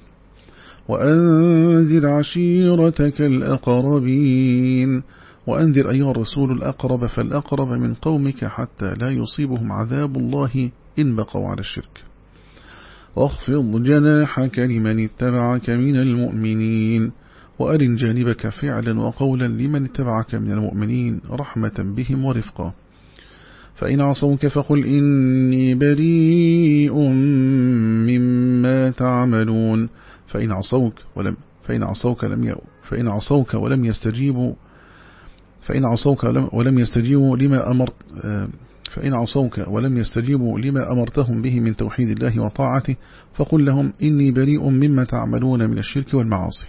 وأنذر عشيرتك الأقربين. وأنذر أيها الرسول الأقرب فالأقرب من قومك حتى لا يصيبهم عذاب الله إن بقوا على الشرك. واخفض جناحك لمن اتبعك من المؤمنين وأرن جانبك فعلا وقولا لمن اتبعك من المؤمنين رحمة بهم ورفقا. فإن عصوك فقل إني بريء مما تعملون. فإن عصوك ولم فإن عصوك لم فإن عصوك ولم يستجيبوا فإن عصوك ولم يستجيبوا لما أمرت فإن عصوك ولم يستجيبوا لما أمرتهم به من توحيد الله وطاعته فقل لهم إني بريء مما تعملون من الشرك والمعاصي.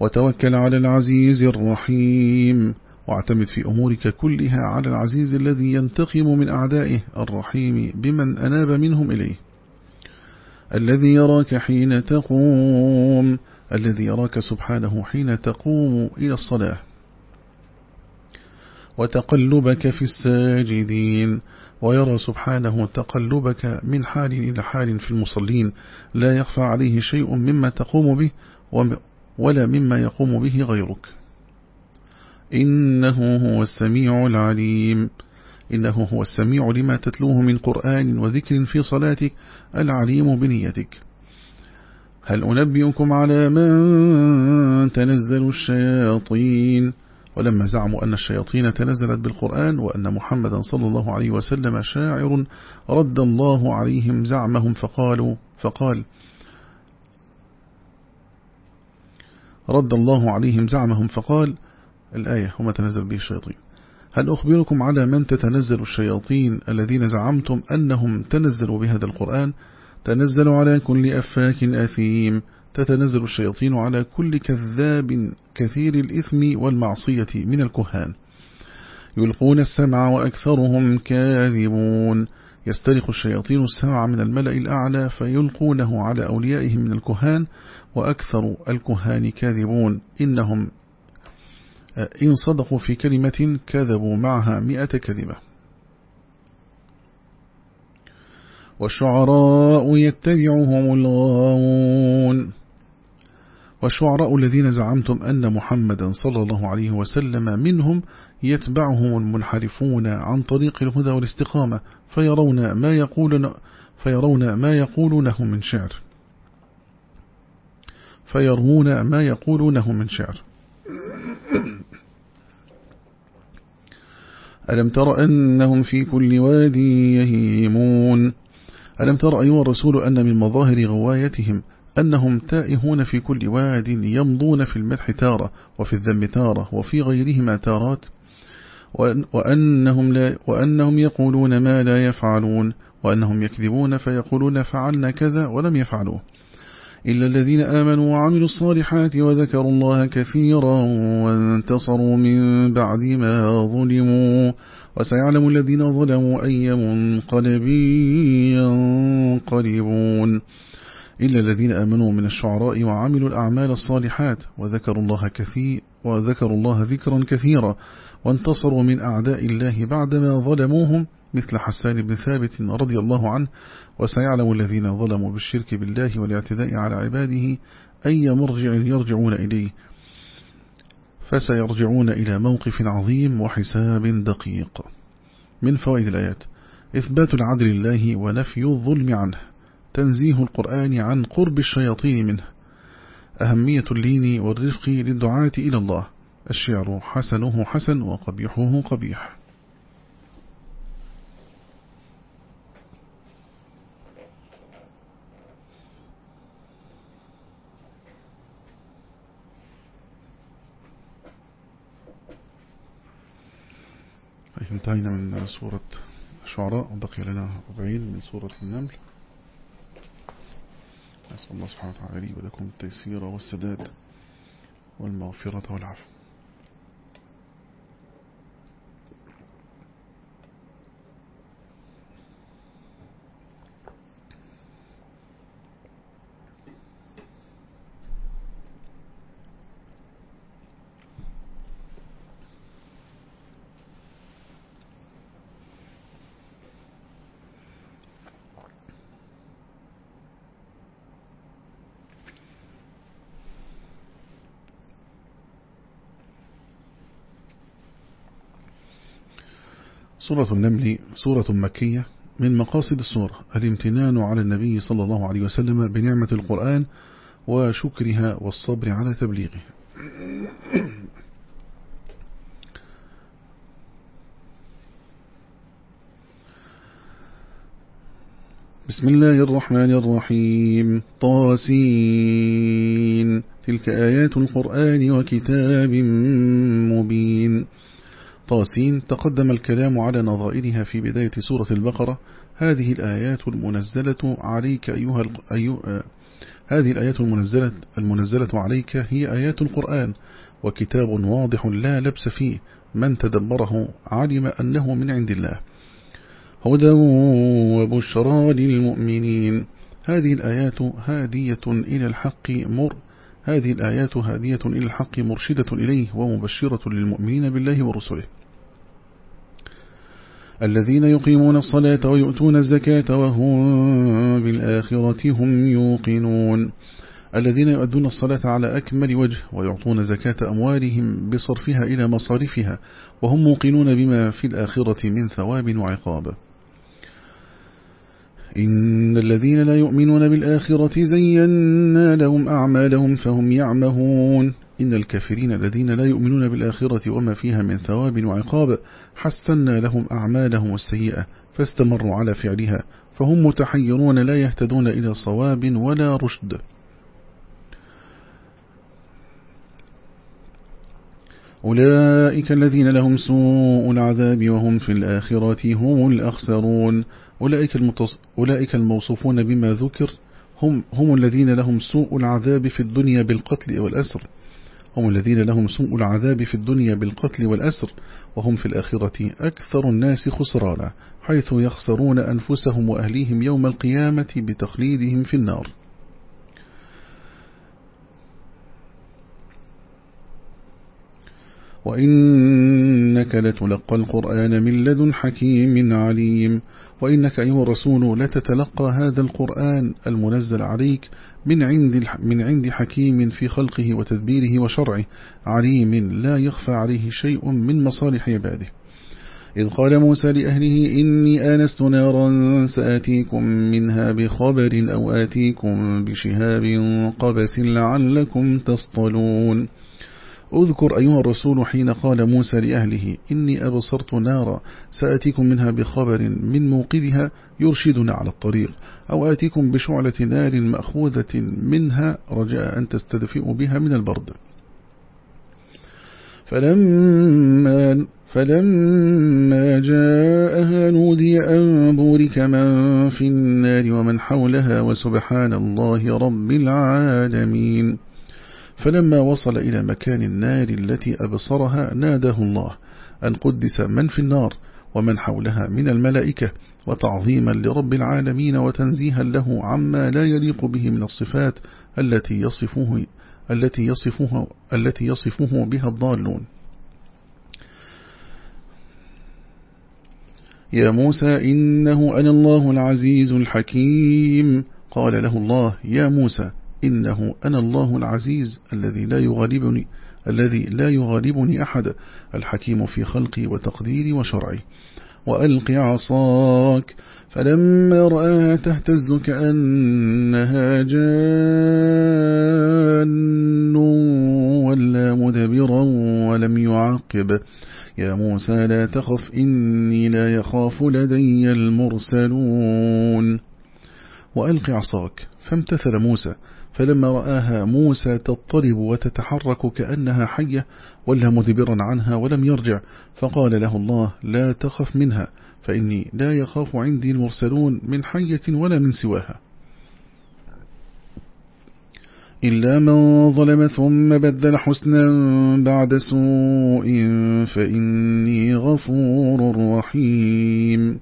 وتوكل على العزيز الرحيم. واعتمد في أمورك كلها على العزيز الذي ينتقم من أعدائه الرحيم بمن أناب منهم إليه. الذي يراك حين تقوم الذي يراك سبحانه حين تقوم إلى الصلاة. وتقلبك في الساجدين ويرى سبحانه تقلبك من حال إلى حال في المصلين. لا يخفى عليه شيء مما تقوم به ولا مما يقوم به غيرك. إنه هو السميع العليم. إنه هو السميع لما تتلوه من قرآن وذكر في صلاتك العليم بنيتك. هل أنبئكم على من تنزل الشياطين؟ ولما زعموا أن الشياطين تنزلت بالقرآن وأن محمدا صلى الله عليه وسلم شاعر رد الله عليهم زعمهم فقالوا فقال رد الله عليهم زعمهم فقال الآية هم تنزل به الشياطين. هل أخبركم على من تتنزل الشياطين الذين زعمتم أنهم تنزلوا بهذا القرآن؟ تنزل على كل أفاك أثيم. تتنزل الشياطين على كل كذاب كثير الإثم والمعصية من الكهان. يلقون السمع وأكثرهم كاذبون. يسترق الشياطين السمع من الملأ الأعلى فيلقونه على أوليائهم من الكهان وأكثر الكهان كاذبون. إنهم إن صدقوا في كلمة كذبوا معها مئة كذبة. والشعراء يتبعهم الغاوون. والشعراء الذين زعمتم أن محمدا صلى الله عليه وسلم منهم يتبعهم المنحرفون عن طريق الهدى والاستقامة فيرون ما يقولون فيرون ما يقولونه من شعر. فيرون ما يقولونه من شعر. ألم تر أنهم في كل واد يهيمون؟ ألم تر أيها الرسول أن من مظاهر غوايتهم أنهم تائهون في كل واد يمضون في المدح تارة وفي الذم تارة وفي غيرهما تارات؟ وأنهم, لا وأنهم يقولون ما لا يفعلون وأنهم يكذبون فيقولون فعلنا كذا ولم يفعلوه. إلا الذين آمنوا وعملوا الصالحات وذكروا الله كثيرا وانتصروا من بعد ما ظلموا وسيعلم الذين ظلموا أي منقلب ينقلبون إلا الذين آمنوا من الشعراء وعملوا الأعمال الصالحات وذكروا الله كثير وذكروا الله ذكرا كثيرا وانتصروا من أعداء الله بعدما ظلموهم مثل حسان بن ثابت رضي الله عنه وسيعلم الذين ظلموا بالشرك بالله والاعتداء على عباده أي مرجع يرجعون إليه. فسيرجعون إلى موقف عظيم وحساب دقيق. من فوائد الآيات. إثبات العدل الله ونفي الظلم عنه. تنزيه القرآن عن قرب الشياطين منه. أهمية اللين والرفق للدعاة إلى الله. الشعر حسنه حسن وقبيحه قبيح. انتهينا من سورة الشعراء وبقي لنا ربعين من سورة النمل. نسأل الله سبحانه وتعالى لي ولكم التيسير والسداد والمغفرة والعفو. سورة النمل سورة مكية من مقاصد السورة الامتنان على النبي صلى الله عليه وسلم بنعمة القرآن وشكرها والصبر على تبليغه. بسم الله الرحمن الرحيم. طاسين. تلك آيات القرآن وكتاب مبين. طاسين تقدم الكلام على نظائرها في بداية سورة البقرة. هذه الآيات المنزلة عليك أيها أيها هذه الآيات المنزلة, المنزلة عليك هي آيات القرآن وكتاب واضح لا لبس فيه. من تدبره علم أنه من عند الله. هدى وبشرى للمؤمنين. هذه الآيات هادية إلى الحق مر هذه الآيات هادية إلى الحق مرشدة إليه ومبشرة للمؤمنين بالله ورسله. الذين يقيمون الصلاة ويؤتون الزكاة وهم بالآخرة هم يوقنون. الذين يؤدون الصلاة على أكمل وجه ويعطون زكاة أموالهم بصرفها إلى مصارفها وهم موقنون بما في الآخرة من ثواب وعقاب. إن الذين لا يؤمنون بالآخرة زينا لهم أعمالهم فهم يعمهون. إن الكافرين الذين لا يؤمنون بالآخرة وما فيها من ثواب وعقاب حسنا لهم أعمالهم السيئة فاستمروا على فعلها فهم متحيرون لا يهتدون إلى صواب ولا رشد. أولئك الذين لهم سوء العذاب وهم في الآخرة هم الأخسرون. أولئك, المتص... أولئك الموصوفون بما ذكر هم, هم الذين لهم سوء العذاب في الدنيا بالقتل والأسر. هم الذين لهم سوء العذاب في الدنيا بالقتل والأسر وهم في الآخرة أكثر الناس خسرانا حيث يخسرون أنفسهم وأهليهم يوم القيامة بتخليدهم في النار. وإنك لتلقى القرآن من لدن حكيم عليم وإنك أيها الرسول لتتلقى هذا القرآن المنزل عليك من عند, من عند حكيم في خلقه وتدبيره وشرعه. عليم لا يخفى عليه شيء من مصالح عباده. إذ قال موسى لأهله إني آنست نارا سآتيكم منها بخبر أو آتيكم بشهاب قبس لعلكم تصطلون. أذكر أيها الرسول حين قال موسى لأهله إني أبصرت نارا سأتيكم منها بخبر من موقدها يرشدنا على الطريق أو آتيكم بشعلة نار مأخوذة منها رجاء أن تستدفئوا بها من البرد. فلما فلما جاءها نودي أن بورك من في النار ومن حولها وسبحان الله رب العالمين. فلما وصل إلى مكان النار التي أبصرها ناده الله أن قدس من في النار ومن حولها من الملائكة وتعظيما لرب العالمين وتنزيها له عما لا يليق به من الصفات التي يصفه التي يصفه التي يصفه بها الضالون. يا موسى إنه أنا الله العزيز الحكيم. قال له الله يا موسى إنه أنا الله العزيز الذي لا يغالبني الذي لا يغالبني أحد الحكيم في خلقي وتقديري وشرعي. وألق عصاك فلما رآها تهتز كأنها جان ولا مدبرا ولم يعقب. يا موسى لا تخف إني لا يخاف لدي المرسلون. وألق عصاك فامتثل موسى فلما رآها موسى تضطرب وتتحرك كأنها حية ولا مدبرا عنها ولم يرجع فقال له الله لا تخف منها فإني لا يخاف عندي المرسلون من حية ولا من سواها. إلا من ظلم ثم بدل حسنا بعد سوء فإني غفور رحيم.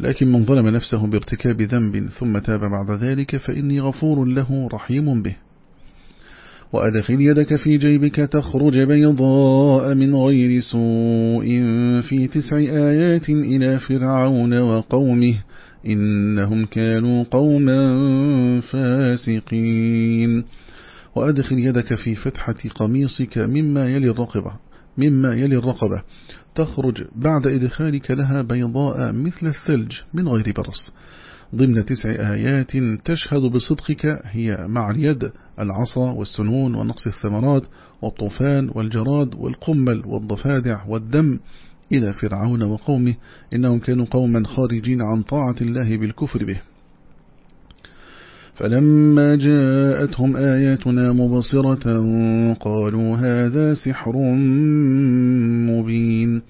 لكن من ظلم نفسه بارتكاب ذنب ثم تاب بعد ذلك فإني غفور له رحيم به. وأدخل يدك في جيبك تخرج بيضاء من غير سوء في تسع آيات إلى فرعون وقومه إنهم كانوا قوما فاسقين. وأدخل يدك في فتحة قميصك مما يلي الرقبة مما يلي الرقبة. تخرج بعد إدخالك لها بيضاء مثل الثلج من غير برص. ضمن تسع آيات تشهد بصدقك هي مع اليد العصا والسنون ونقص الثمرات والطوفان والجراد والقمل والضفادع والدم إلى فرعون وقومه إنهم كانوا قوما خارجين عن طاعة الله بالكفر به. فلما جاءتهم آياتنا مبصرة قالوا هذا سحر مبين.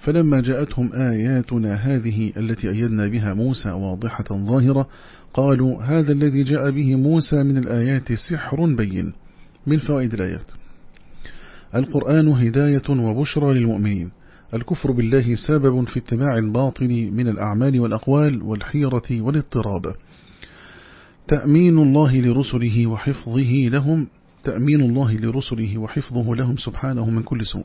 فلما جاءتهم آياتنا هذه التي أيدنا بها موسى واضحة ظاهرة قالوا هذا الذي جاء به موسى من الآيات سحر بين. من فوائد الآيات؟ القرآن هداية وبشرى للمؤمنين. الكفر بالله سبب في اتباع الباطل من الأعمال والأقوال والحيرة والاضطراب. تأمين الله لرسله وحفظه لهم تأمين الله لرسله وحفظه لهم سبحانه من كل سوء.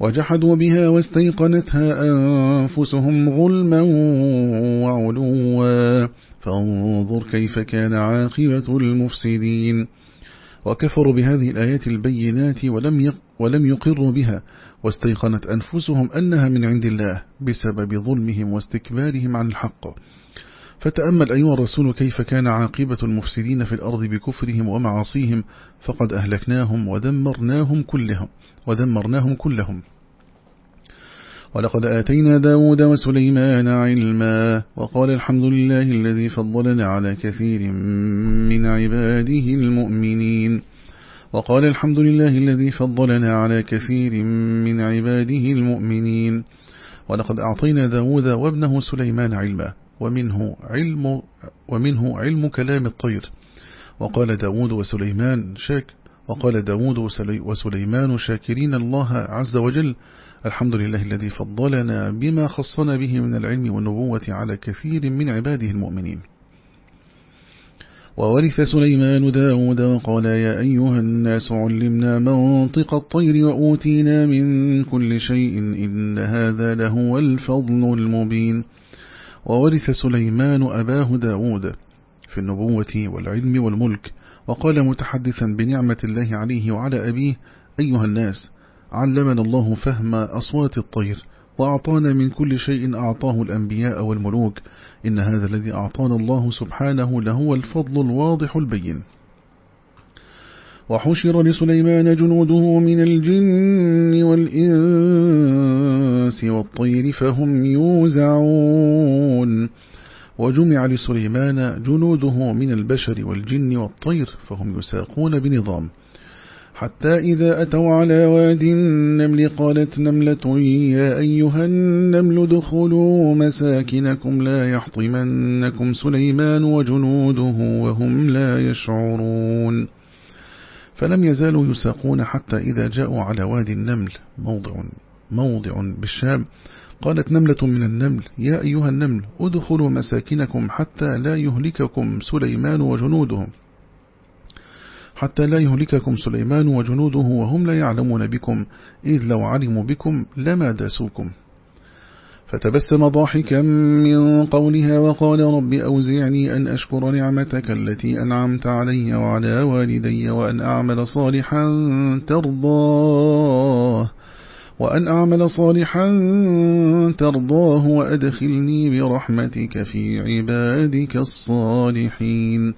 وجحدوا بها واستيقنتها أنفسهم ظلما وعلوا. فانظر كيف كان عاقبة المفسدين. وكفروا بهذه الآيات البينات ولم ولم يقروا بها. واستيقنت أنفسهم أنها من عند الله بسبب ظلمهم واستكبارهم عن الحق. فتأمل أيها الرسول كيف كان عاقبة المفسدين في الأرض بكفرهم ومعاصيهم فقد أهلكناهم ودمرناهم كلهم ودمرناهم كلهم. ولقد آتينا داود وسليمان علما وقال الحمد لله الذي فضلنا على كثير من عباده المؤمنين. وقال الحمد لله الذي فضلنا على كثير من عباده المؤمنين. ولقد أعطينا داود وابنه سليمان علما ومنه علم, ومنه علم كلام الطير. وقال داود وسليمان شاك وقال داود وسليمان شاكرين الله عز وجل. الحمد لله الذي فضلنا بما خصنا به من العلم والنبوة على كثير من عباده المؤمنين. وورث سليمان داود وقال يا أيها الناس علمنا منطق الطير وأوتينا من كل شيء إن هذا لهو الفضل المبين. وورث سليمان أباه داود في النبوة والعلم والملك وقال متحدثا بنعمة الله عليه وعلى أبيه أيها الناس علمنا الله فهم أصوات الطير وأعطانا من كل شيء أعطاه الأنبياء والملوك. إن هذا الذي أعطانا الله سبحانه لهو الفضل الواضح البين. وحشر لسليمان جنوده من الجن والإنس والطير فهم يوزعون. وجمع لسليمان جنوده من البشر والجن والطير فهم يساقون بنظام. حتى إذا أتوا على واد النمل قالت نملة يا أيها النمل دخلوا مساكنكم لا يحطمنكم سليمان وجنوده وهم لا يشعرون. فلم يزالوا يساقون حتى إذا جاءوا على وادي النمل. موضع, موضع بالشام. قالت نملة من النمل يا أيها النمل ادخلوا مساكنكم حتى لا يهلككم سليمان وجنودهم حتى لا يهلككم سليمان وجنوده وهم لا يعلمون بكم. إذ لو علموا بكم لما داسوكم. فتبسم ضاحكا من قولها وقال رب أوزعني أن أشكر نعمتك التي أنعمت علي وعلى والدي وأن أعمل صالحا ترضاه. وأن أعمل صالحا ترضاه وأدخلني برحمتك في عبادك الصالحين.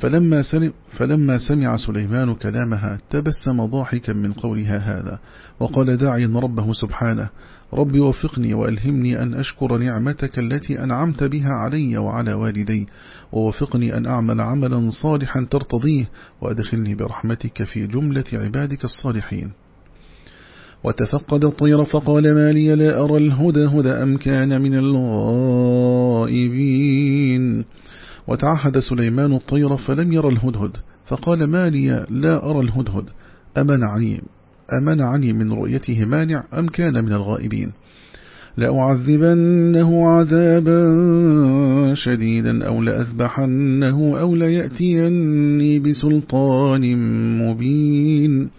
فلما, سلم فلما سمع سليمان كلامها تبسم ضاحكا من قولها هذا وقال داعيا ربه سبحانه رب وفقني وألهمني أن أشكر نعمتك التي أنعمت بها علي وعلى والدي ووفقني أن أعمل عملا صالحا ترتضيه وأدخلني برحمتك في جملة عبادك الصالحين. وتفقد الطير فقال ما لي لا أرى الهدى هدى أم كان من الغائبين. وتعهد سليمان الطير فلم يرى الهدهد فقال ما لي لا أرى الهدهد أمنعني, أمنعني من رؤيته مانع أم كان من الغائبين. لأعذبنه عذابا شديدا أو لأذبحنه أو ليأتيني بسلطان مبين.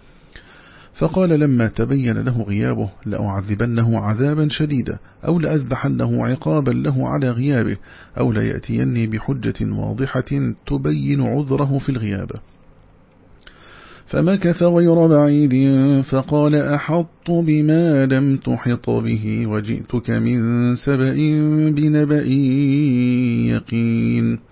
فقال لما تبين له غيابه لأعذبنه عذابا شديدا أو لأذبحنه عقابا له على غيابه أو ليأتيني بحجة واضحة تبين عذره في الغياب فمكث غير بعيد فقال أحط بما لم تحط به وجئتك من سبأ بنبأ يقين.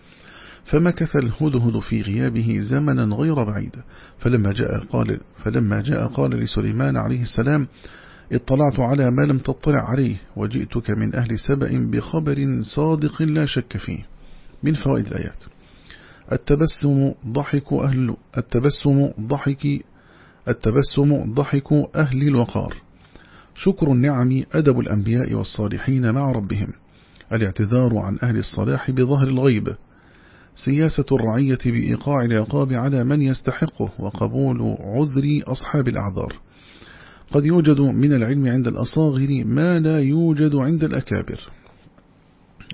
فمكث الهدهد في غيابه زمنا غير بعيد. فلما جاء قال, فلما جاء قال لسليمان عليه السلام اطلعت على ما لم تطلع عليه وجئتك من أهل سبأ بخبر صادق لا شك فيه. من فوائد الآيات. التبسم ضحك أهل التبسم ضحك التبسم ضحك أهل الوقار. شكر النعم أدب الأنبياء والصالحين مع ربهم. الاعتذار عن أهل الصلاح بظهر الغيب. سياسة الرعية بإيقاع العقاب على من يستحقه وقبول عذر أصحاب الأعذار. قد يوجد من العلم عند الأصاغر ما لا يوجد عند الأكابر.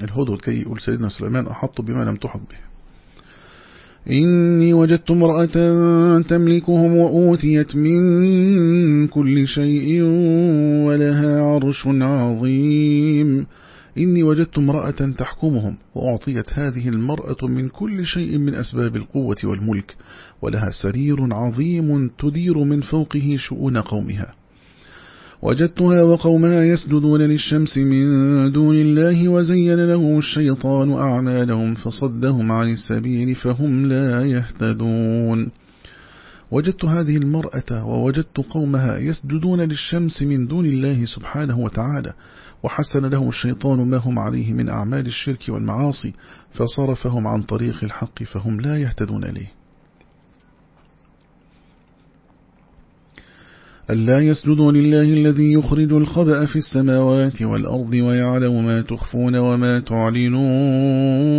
الهدود كي يقول سيدنا سليمان أحط بما لم تحط به. إني وجدت امرأة تملكهم وأوتيت من كل شيء ولها عرش عظيم. إني وجدت امرأة تحكمهم وأعطيت هذه المرأة من كل شيء من أسباب القوة والملك ولها سرير عظيم تدير من فوقه شؤون قومها. وجدتها وقومها يسجدون للشمس من دون الله وزين لهم الشيطان أعمالهم فصدهم عن السبيل فهم لا يهتدون. وجدت هذه المرأة ووجدت قومها يسجدون للشمس من دون الله سبحانه وتعالى وحسن لهم الشيطان ما هم عليه من أعمال الشرك والمعاصي فصرفهم عن طريق الحق فهم لا يهتدون إليه. ألا يسجدوا لله الذي يخرج الخبأ في السماوات والأرض ويعلم ما تخفون وما تعلنون.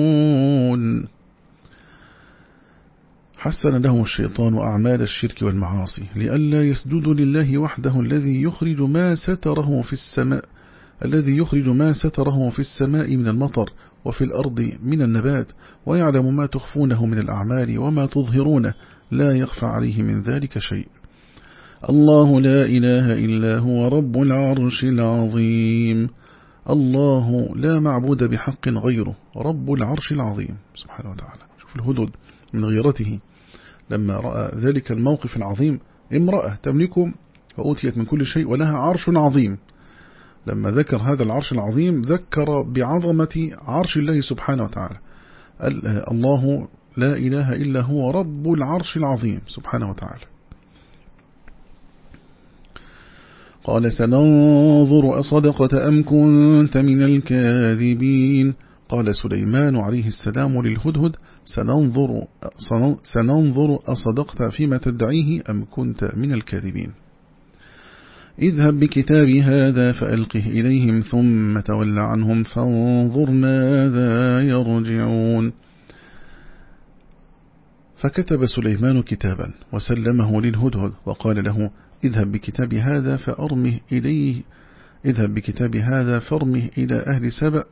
حسن لهم الشيطان أعمال الشرك والمعاصي لئلا يسجدوا لله وحده الذي يخرج ما ستره في السماء الذي يخرج ما ستره في السماء من المطر وفي الأرض من النبات ويعلم ما تخفونه من الأعمال وما تظهرونه لا يخفى عليه من ذلك شيء. الله لا إله إلا هو رب العرش العظيم. الله لا معبود بحق غيره رب العرش العظيم. سبحانه وتعالى. شوف الهدد من غيرته. لما رأى ذلك الموقف العظيم امرأة تملك وأوتيت من كل شيء ولها عرش عظيم. لما ذكر هذا العرش العظيم ذكر بعظمة عرش الله سبحانه وتعالى. الله لا إله إلا هو رب العرش العظيم سبحانه وتعالى. قال سننظر أصدقت أم كنت من الكاذبين؟ قال سليمان عليه السلام للهدهد سننظر, سننظر أصدقت فيما تدعيه أم كنت من الكاذبين؟ اذهب بكتابي هذا فألقه إليهم ثم تول عنهم فانظر ماذا يرجعون. فكتب سليمان كتابا وسلمه للهدهد وقال له اذهب بكتاب هذا فأرمه إليه اذهب بكتاب هذا فرمه إلى أهل سبأ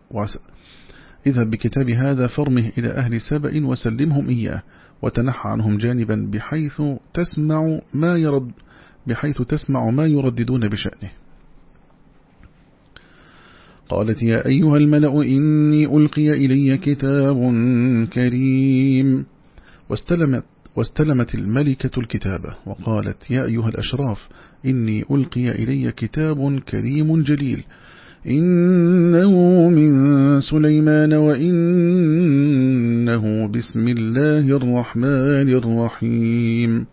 اذهب بكتاب هذا فرمه إلى أهل سبأ وسلمهم إياه وتنحى عنهم جانبا بحيث تسمع ما يرد بحيث تسمع ما يرددون بشأنه. قالت يا أيها الملأ إني ألقي إلي كتاب كريم. واستلمت, واستلمت الملكة الكتابة وقالت يا أيها الأشراف إني ألقي إلي كتاب كريم جليل. إنه من سليمان وإنه بسم الله الرحمن الرحيم.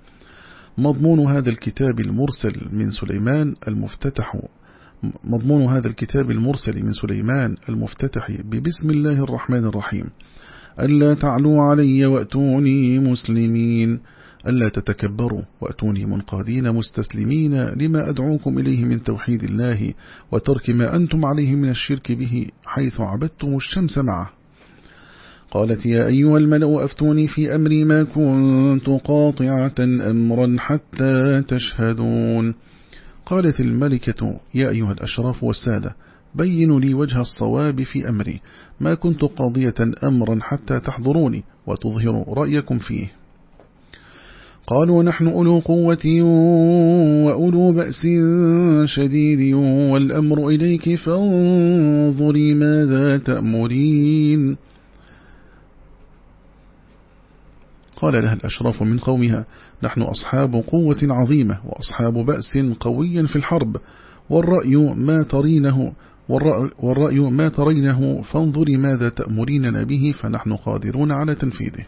مضمون هذا الكتاب المرسل من سليمان المفتتح. مضمون هذا الكتاب المرسل من سليمان المفتتح ببسم الله الرحمن الرحيم. ألا تعلوا علي وأتوني مسلمين. ألا تتكبروا وأتوني منقادين مستسلمين. لما أدعوكم إليه من توحيد الله وترك ما أنتم عليه من الشرك به حيث عبدتم الشمس معه. قالت يا أيها الملأ أفتوني في أمري ما كنت قاطعة أمرا حتى تشهدون. قالت الملكة يا أيها الأشراف والسادة بينوا لي وجه الصواب في أمري ما كنت قاضية أمرا حتى تحضروني وتظهروا رأيكم فيه. قالوا نحن أولو قوة وأولو بأس شديد والأمر إليك فانظري ماذا تأمرين. قال لها الأشراف من قومها نحن أصحاب قوة عظيمة وأصحاب بأس قوي في الحرب والرأي ما ترينه والرأي ما ترينه فانظري ماذا تأمريننا به فنحن قادرون على تنفيذه.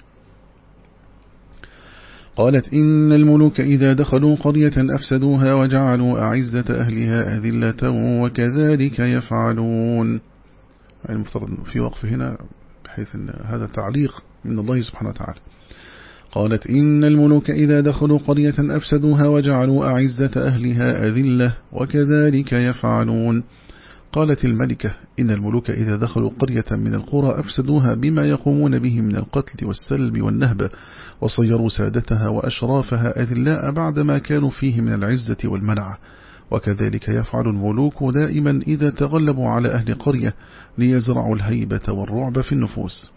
قالت إن الملوك إذا دخلوا قرية أفسدوها وجعلوا أعزة أهلها أذلة وكذلك يفعلون. المفترض في وقف هنا بحيث أن هذا تعليق من الله سبحانه وتعالى. قالت إن الملوك إذا دخلوا قرية أفسدوها وجعلوا أعزة أهلها أذلة وكذلك يفعلون. قالت الملكة إن الملوك إذا دخلوا قرية من القرى أفسدوها بما يقومون به من القتل والسلب والنهب وصيروا سادتها وأشرافها أذلاء بعدما كانوا فيه من العزة والمنع. وكذلك يفعل الملوك دائما إذا تغلبوا على أهل قرية ليزرعوا الهيبة والرعب في النفوس.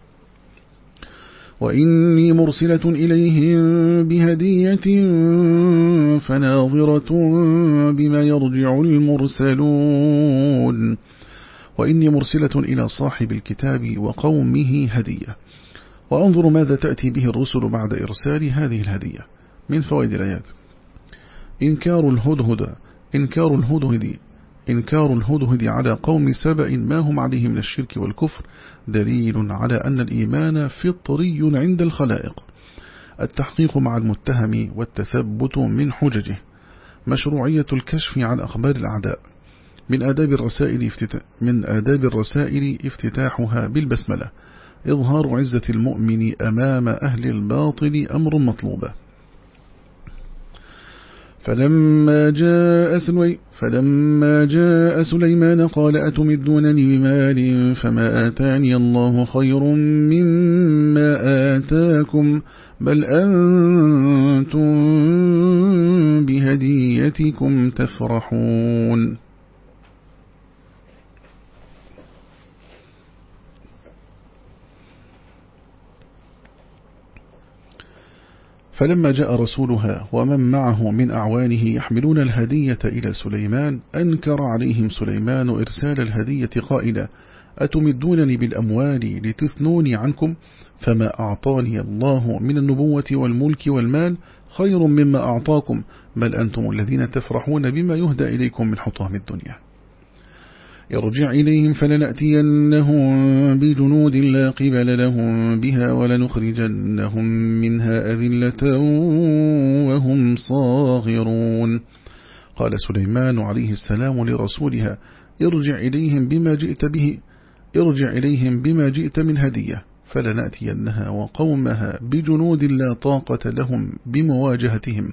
وإني مرسلة إليهم بهدية فناظرة بما يرجع المرسلون. وإني مرسلة إلى صاحب الكتاب وقومه هدية. وأنظر ماذا تأتي به الرسل بعد إرسال هذه الهدية. من فوائد الآيات. إنكار الهدهد. إنكار الهدهد. إنكار الهدهد على قوم سبأ ما هم عليه من الشرك والكفر دليل على أن الإيمان فطري عند الخلائق. التحقيق مع المتهم والتثبت من حججه. مشروعية الكشف عن أخبار الأعداء. من آداب الرسائل من آداب الرسائل افتتاحها بالبسملة. إظهار عزة المؤمن أمام أهل الباطل أمر مطلوبة فلما جاء, سلي فلما جاء سليمان قال أتمدونني بمال فما آتاني الله خير مما آتاكم بل أنتم بهديتكم تفرحون. فلما جاء رسولها ومن معه من أعوانه يحملون الهدية إلى سليمان أنكر عليهم سليمان إرسال الهدية قائلا أتمدونني بالأموال لتثنوني عنكم؟ فما أعطاني الله من النبوة والملك والمال خير مما أعطاكم بل أنتم الذين تفرحون بما يهدى إليكم من حطام الدنيا. ارجع إليهم فلنأتينهم بجنود لا قبل لهم بها ولنخرجنهم منها أذلة وهم صاغرون. قال سليمان عليه السلام لرسولها ارجع إليهم بما جئت به ارجع إليهم بما جئت من هدية فلنأتينها وقومها بجنود لا طاقة لهم بمواجهتهم.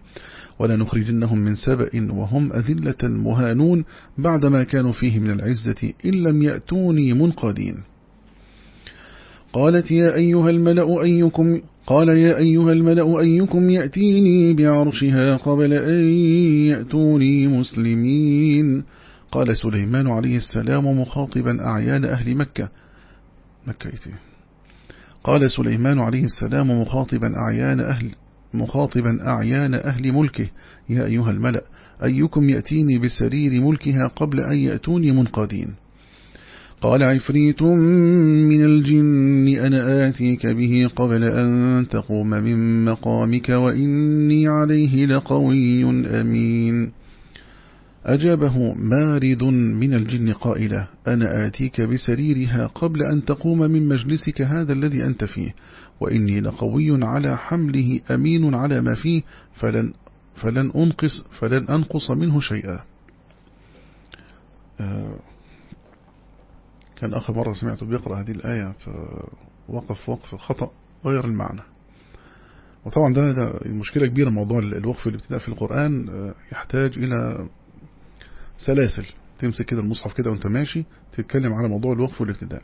ولنخرجنهم من سبأ وهم أذلة مهانون بعدما كانوا فيه من العزة إن لم يأتوني منقادين. قالت يا أيها الملأ أيكم قال يا أيها الملأ أيكم يأتيني بعرشها قبل أن يأتوني مسلمين. قال سليمان عليه السلام مخاطبا أعيان أهل مكة. مكة قال سليمان عليه السلام مخاطبا أعيان أهل مخاطبا أعيان أهل ملكه. يا أيها الملأ أيكم يأتيني بسرير ملكها قبل أن يأتوني منقادين؟ قال عفريت من الجن أنا آتيك به قبل أن تقوم من مقامك وإني عليه لقوي أمين. أجابه مارد من الجن قائلة أنا آتيك بسريرها قبل أن تقوم من مجلسك هذا الذي أنت فيه وإني لقوي على حمله أمين على ما فيه فلن, فلن, أنقص, فلن أنقص منه شيئا. آه، كان أخ مرة سمعته بيقرأ هذه الآية فوقف وقف خطأ غير المعنى. وطبعا ده, ده المشكلة كبيرة موضوع الوقف الابتداء في القرآن آه، يحتاج إلى سلاسل. تمسك كده المصحف كده وانت ماشي تتكلم على موضوع الوقف والابتداء.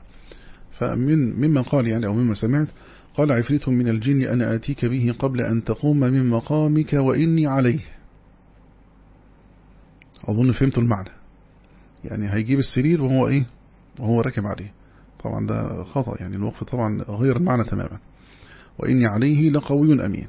فمن مما قال يعني أو مما سمعت قال عفريت من الجن أنا آتيك به قبل أن تقوم من مقامك وإني عليه. أظن فهمت المعنى. يعني هيجيب السرير وهو إيه؟ وهو راكب عليه. طبعا ده خطأ يعني الوقف طبعا غير المعنى تماما. وإني عليه لقوي أمين.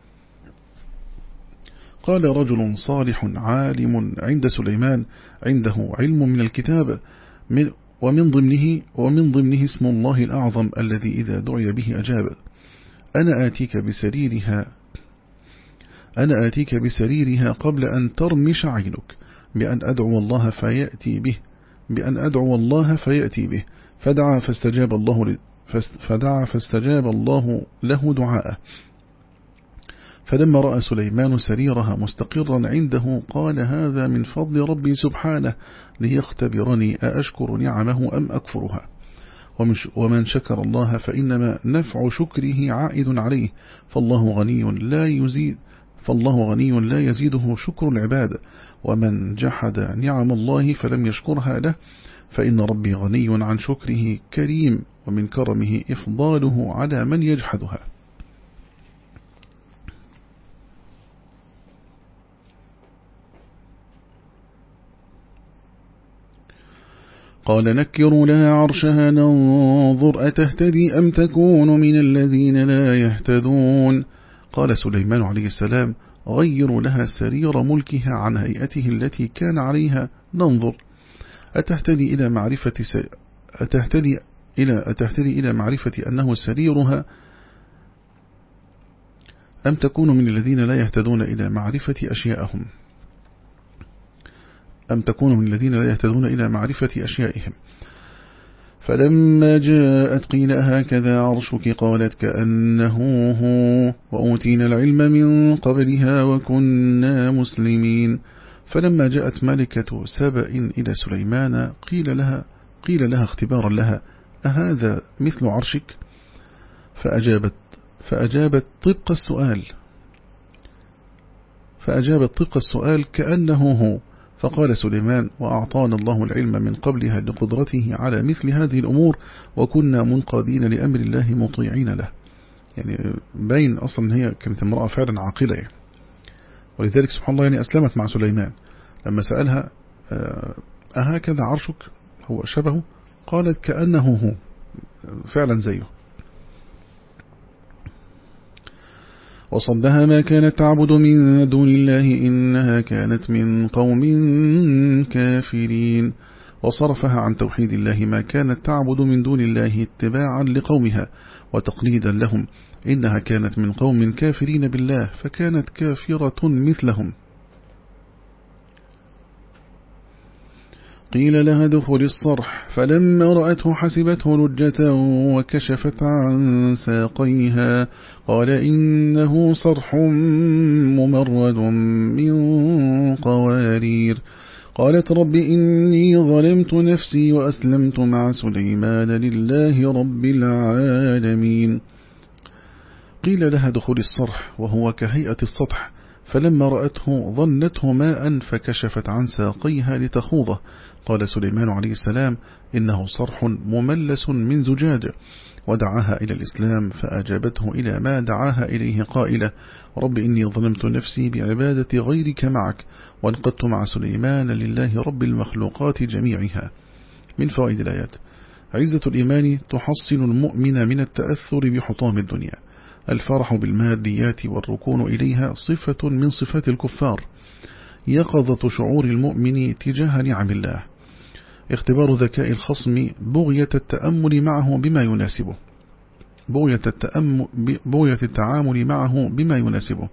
قال رجل صالح عالم عند سليمان عنده علم من الكتاب ومن ضمنه ومن ضمنه اسم الله الأعظم الذي إذا دعي به أجاب. أنا آتيك بسريرها أنا آتيك بسريرها قبل أن ترمش عينك بأن أدعو الله فيأتي به بأن أدعو الله فيأتي به. فدعا فاستجاب الله فدعا فاستجاب الله له دعاءه. فلما رأى سليمان سريرها مستقرا عنده قال هذا من فضل ربي سبحانه ليختبرني أأشكر نعمه أم أكفرها؟ ومن شكر الله فإنما نفع شكره عائد عليه. فالله غني لا يزيد فالله غني لا يزيده شكر العباد. ومن جحد نعم الله فلم يشكرها له فإن ربي غني عن شكره كريم ومن كرمه إفضاله على من يجحدها. قال نكروا لها عرشها ننظر أتهتدي أم تكون من الذين لا يهتدون؟ قال سليمان عليه السلام غيروا لها سرير ملكها عن هيئته التي كان عليها ننظر. أتهتدي إلى معرفة س... أتهتدي إلى أتهتدي إلى معرفة أنه سريرها أم تكون من الذين لا يهتدون إلى معرفة أشياءهم؟ أم تكون من الذين لا يهتدون إلى معرفة أشيائهم. فلما جاءت قيل هكذا عرشك؟ قالت كأنه هو وأوتينا العلم من قبلها وكنا مسلمين. فلما جاءت ملكة سبأ إلى سليمان قيل لها قيل لها اختبارا لها أهذا مثل عرشك؟ فأجابت فأجابت طبق السؤال فأجابت طبق السؤال كأنه هو. فقال سليمان وأعطانا الله العلم من قبلها لقدرته على مثل هذه الأمور وكنا منقادين لأمر الله مطيعين له. يعني باين أصلا هي كانت امرأة فعلا عاقلة يعني. ولذلك سبحان الله يعني أسلمت مع سليمان. لما سألها آه، أهكذا عرشك؟ هو شبهه؟ قالت كأنه هو. فعلا زيه. وصدها ما كانت تعبد من دون الله إنها كانت من قوم كافرين. وصرفها عن توحيد الله ما كانت تعبد من دون الله اتباعا لقومها وتقليدا لهم. إنها كانت من قوم كافرين بالله فكانت كافرة مثلهم. قيل لها دخل الصرح. فلما رأته حسبته لجة وكشفت عن ساقيها. قال إنه صرح ممرد من قوارير. قالت رب إني ظلمت نفسي وأسلمت مع سليمان لله رب العالمين. قيل لها دخول الصرح وهو كهيئة السطح. فلما رأته ظنته ماء فكشفت عن ساقيها لتخوضه. قال سليمان عليه السلام إنه صرح مملس من زجاج ودعاها إلى الإسلام فأجابته إلى ما دعاها إليه قائلة رب إني ظلمت نفسي بعبادة غيرك معك وانقدت مع سليمان لله رب المخلوقات جميعها. من فوائد الآيات. عزة الإيمان تحصن المؤمن من التأثر بحطام الدنيا. الفرح بالماديات والركون إليها صفة من صفات الكفار. يقظة شعور المؤمن تجاه نعم الله. اختبار ذكاء الخصم بغية التأمل معه بما يناسبه. بغية, التأمل بغية التعامل معه بما يناسبه.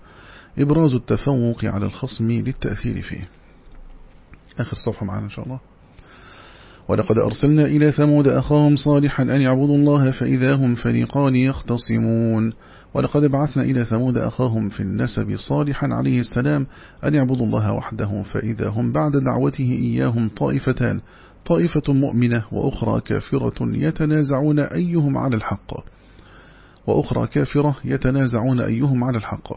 إبراز التفوق على الخصم للتأثير فيه. آخر صفحة معنا إن شاء الله. ولقد أرسلنا إلى ثمود أخاهم صالحا أن يعبدوا الله فإذا هم فريقان يختصمون. ولقد بعثنا إلى ثمود أخاهم في النسب صالحا عليه السلام أن يعبدوا الله وحده فإذا هم بعد دعوته إياهم طائفتان. طائفة مؤمنة وأخرى كافرة يتنازعون أيهم على الحق. وأخرى كافرة يتنازعون أيهم على الحق.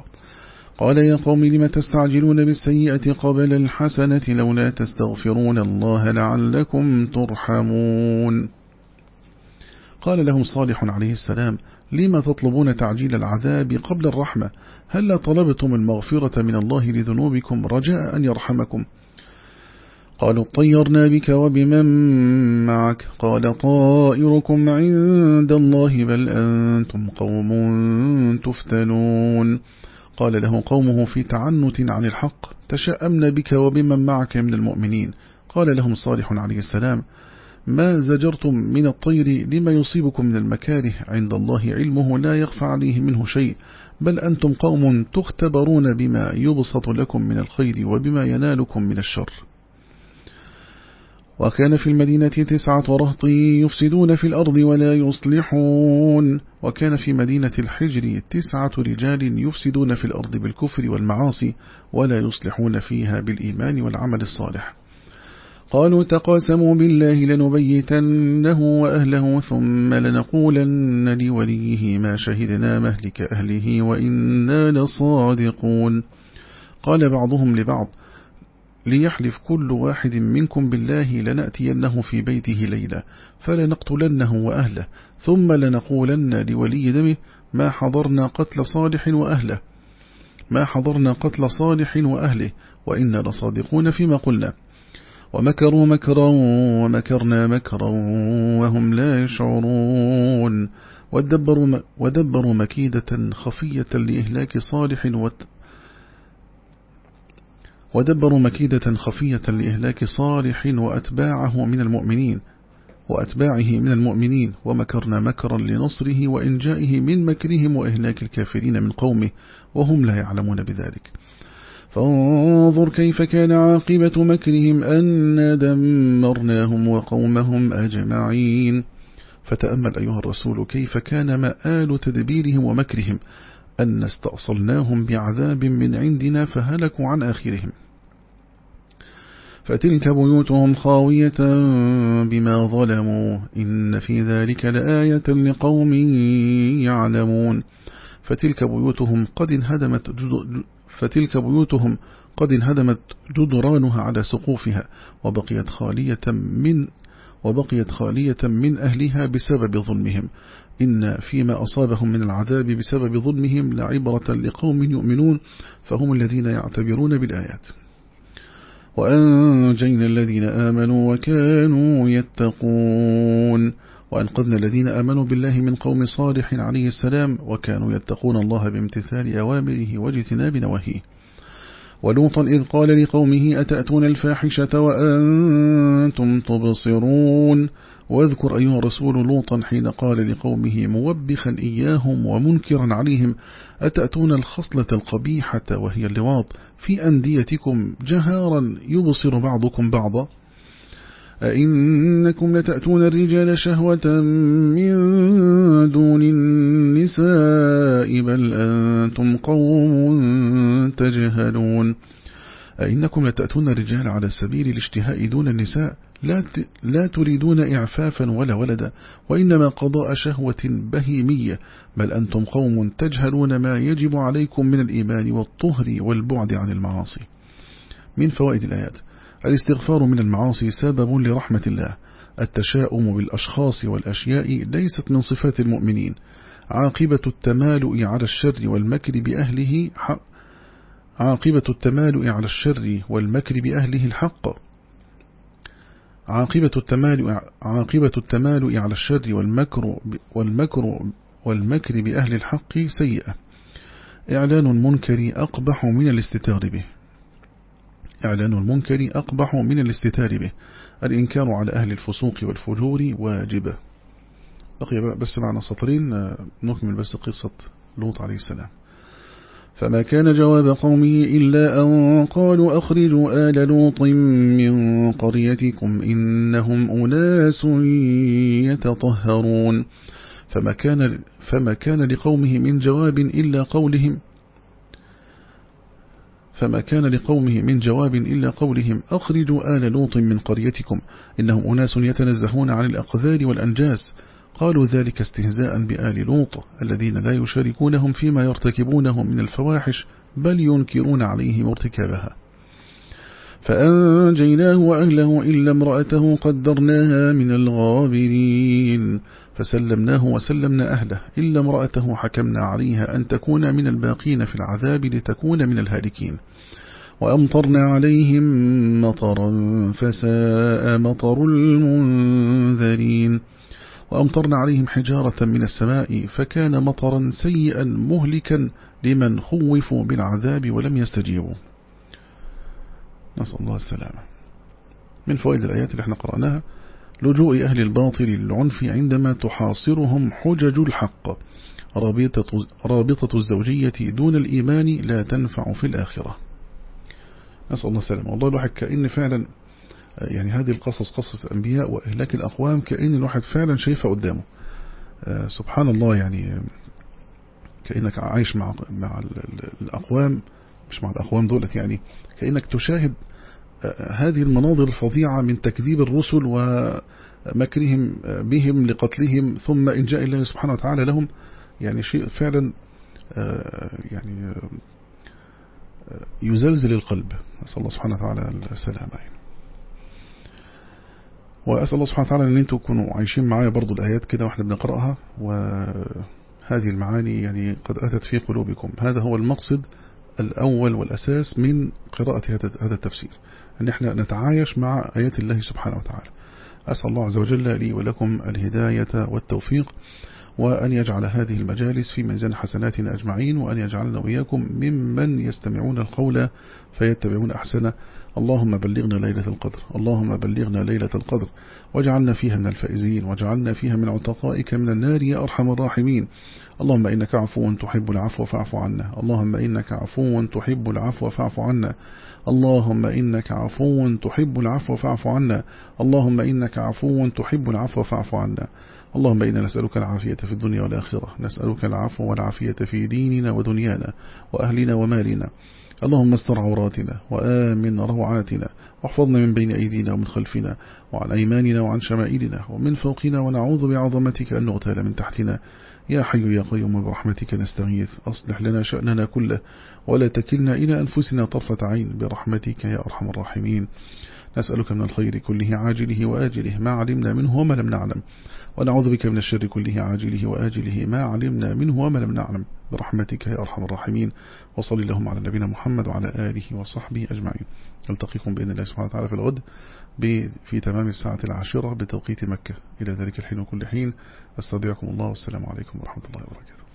قال يا قوم لم تستعجلون بالسيئة قبل الحسنة لولا تستغفرون الله لعلكم ترحمون. قال لهم صالح عليه السلام لما تطلبون تعجيل العذاب قبل الرحمة؟ هل طلبتم المغفرة من الله لذنوبكم رجاء أن يرحمكم؟ قالوا طيرنا بك وبمن معك. قال طائركم عند الله بل أنتم قوم تفتنون. قال له قومه في تعنت عن الحق تشأمنا بك وبمن معك من المؤمنين. قال لهم صالح عليه السلام ما زجرتم من الطير لما يصيبكم من المكاره؟ عند الله علمه لا يخفى عليه منه شيء. بل أنتم قوم تختبرون بما يبسط لكم من الخير وبما ينالكم من الشر. وكان في المدينة تسعة رهط يفسدون في الأرض ولا يصلحون. وكان في مدينة الحجر تسعة رجال يفسدون في الأرض بالكفر والمعاصي ولا يصلحون فيها بالإيمان والعمل الصالح. قالوا تقاسموا بالله لنبيتنه وأهله ثم لنقولن لوليه ما شهدنا مهلك أهله وإنا لصادقون. قال بعضهم لبعض ليحلف كل واحد منكم بالله لنأتينه في بيته ليلة فلنقتلنه وأهله ثم لنقولن لولي دمه ما حضرنا قتل صالح وأهله ما حضرنا قتل صالح وأهله وإنا لصادقون فيما قلنا. ومكروا مكرا ومكرنا مكرا وهم لا يشعرون. ودبروا, ودبروا مكيدة خفية لإهلاك صالح ودبروا مكيدة خفية لإهلاك صالح وأتباعه من المؤمنين وأتباعه من المؤمنين ومكرنا مكرا لنصره وإنجائه من مكرهم وإهلاك الكافرين من قومه وهم لا يعلمون بذلك. فانظر كيف كان عاقبة مكرهم أن دمرناهم وقومهم أجمعين. فتأمل أيها الرسول كيف كان مآل تدبيرهم ومكرهم أن استأصلناهم بعذاب من عندنا فهلكوا عن آخرهم. فتلك بيوتهم خاوية بما ظلموا. إن في ذلك لآية لقوم يعلمون. فتلك بيوتهم قد انهدمت فتلك بيوتهم قد انهدمت جدرانها على سقوفها وبقيت خالية من وبقيت خالية من أهلها بسبب ظلمهم. إن فيما أصابهم من العذاب بسبب ظلمهم لعبرة لقوم يؤمنون فهم الذين يعتبرون بالآيات. وأنجينا الذين آمنوا وكانوا يتقون وأنقذنا الذين آمنوا بالله من قوم صالح عليه السلام وكانوا يتقون الله بامتثال أوامره واجتناب نواهيه. ولوطا إذ قال لقومه أتأتون الفاحشة وأنتم تبصرون؟ واذكر أيها الرسول لوطا حين قال لقومه موبخا إياهم ومنكرا عليهم أتأتون الخصلة القبيحة وهي اللواط في أنديتكم جهارا يبصر بعضكم بعضا؟ أئنكم لتأتون الرجال شهوة من دون النساء بل أنتم قوم تجهلون؟ أئنكم لتأتون الرجال على سبيل الاشتهاء دون النساء لا, تريدون إعفافا ولا ولدا وإنما قضاء شهوة بهيمية بل أنتم قوم تجهلون ما يجب عليكم من الإيمان والطهر والبعد عن المعاصي. من فوائد الآيات الاستغفار من المعاصي سبب لرحمة الله التشاؤم بالأشخاص والأشياء ليست من صفات المؤمنين عاقبة التمالؤ على الشر والمكر بأهله حق عاقبة التمالؤ على الشر والمكر بأهله الحق. عاقبة التمالؤ عاقبة التمالؤ على الشر والمكر والمكر والمكر بأهل الحق سيئة. إعلان المنكر أقبح من الاستتار به. إعلان المنكر أقبح من الاستتار به. الإنكار على أهل الفسوق والفجور واجبة بقي بس معنا سطرين نكمل بس قصة لوط عليه السلام. فما كان جواب قومه إلا أن قالوا أخرجوا آل لوط من قريتكم إنهم أناس يتطهرون. فما كان, فما كان لقومه من جواب إلا قولهم فما كان لقومه من جواب إلا قولهم أخرجوا آل لوط من قريتكم إنهم أناس يتنزهون عن الأقذار والأنجاس قالوا ذلك استهزاء بآل لوط الذين لا يشاركونهم فيما يرتكبونه من الفواحش بل ينكرون عليه مرتكبها. فأنجيناه وأهله إلا امرأته قدرناها من الغابرين. فسلمناه وسلمنا أهله إلا امرأته حكمنا عليها أن تكون من الباقين في العذاب لتكون من الهالكين. وأمطرنا عليهم مطرا فساء مطر المنذرين. وأمطرنا عليهم حجارة من السماء فكان مطرا سيئا مهلكا لمن خوفوا بالعذاب ولم يستجيبوا. نسأل الله السلامة. من فوائد الآيات اللي إحنا قرأناها لجوء أهل الباطل للعنف عندما تحاصرهم حجج الحق. رابطة, رابطة الزوجية دون الإيمان لا تنفع في الآخرة. نسأل الله السلامة. والله الواحد كأن فعلا يعني هذه القصص قصص الأنبياء وإهلاك الأقوام كأن الواحد فعلا شايفها قدامه. آه، سبحان الله يعني كأنك عايش مع مع الأقوام مش مع الأقوام دولت يعني كأنك تشاهد آه، هذه المناظر الفظيعة من تكذيب الرسل ومكرهم آه، بهم لقتلهم ثم إن جاء الله سبحانه وتعالى لهم. يعني شيء فعلا يعني يزلزل القلب. نسأل الله سبحانه وتعالى السلامة. وأسأل الله سبحانه وتعالى أن أنتم تكونوا عايشين معايا برضو الآيات كده وإحنا بنقرأها وهذه المعاني يعني قد أتت في قلوبكم. هذا هو المقصد الأول والأساس من قراءة هذا التفسير أن إحنا نتعايش مع آيات الله سبحانه وتعالى. أسأل الله عز وجل لي ولكم الهداية والتوفيق. وأن يجعل هذه المجالس في ميزان حسناتنا أجمعين وأن يجعلنا وإياكم ممن يستمعون القول فيتبعون أحسنه. اللهم بلغنا ليلة القدر اللهم بلغنا ليلة القدر. واجعلنا فيها من الفائزين واجعلنا فيها من عتقائك من النار يا أرحم الراحمين. اللهم إنك عفو تحب العفو فاعف عنا. اللهم إنك عفو تحب العفو فاعف عنا. اللهم إنك عفو تحب العفو فاعف عنا. اللهم إنك عفو تحب العفو فاعف عنا. اللهم إنا نسألك العافية في الدنيا والآخرة. نسألك العفو والعافية في ديننا ودنيانا وأهلنا ومالنا. اللهم استر عوراتنا وآمن روعاتنا. واحفظنا من بين أيدينا ومن خلفنا وعن أيماننا وعن شمائلنا ومن فوقنا. ونعوذ بعظمتك أن نغتال من تحتنا. يا حي يا قيوم برحمتك نستغيث. أصلح لنا شأننا كله ولا تكلنا إلى أنفسنا طرفة عين. برحمتك يا أرحم الراحمين. نسألك من الخير كله عاجله وآجله ما علمنا منه وما لم نعلم. ونعوذ بك من الشر كله عاجله وآجله ما علمنا منه وما لم نعلم. برحمتك يا أرحم الراحمين. وصل اللهم على نبينا محمد وعلى آله وصحبه أجمعين. نلتقيكم بإذن الله سبحانه وتعالى في الغد في تمام الساعة العاشرة بتوقيت مكة. إلى ذلك الحين وكل حين. أستودعكم الله والسلام عليكم ورحمة الله وبركاته.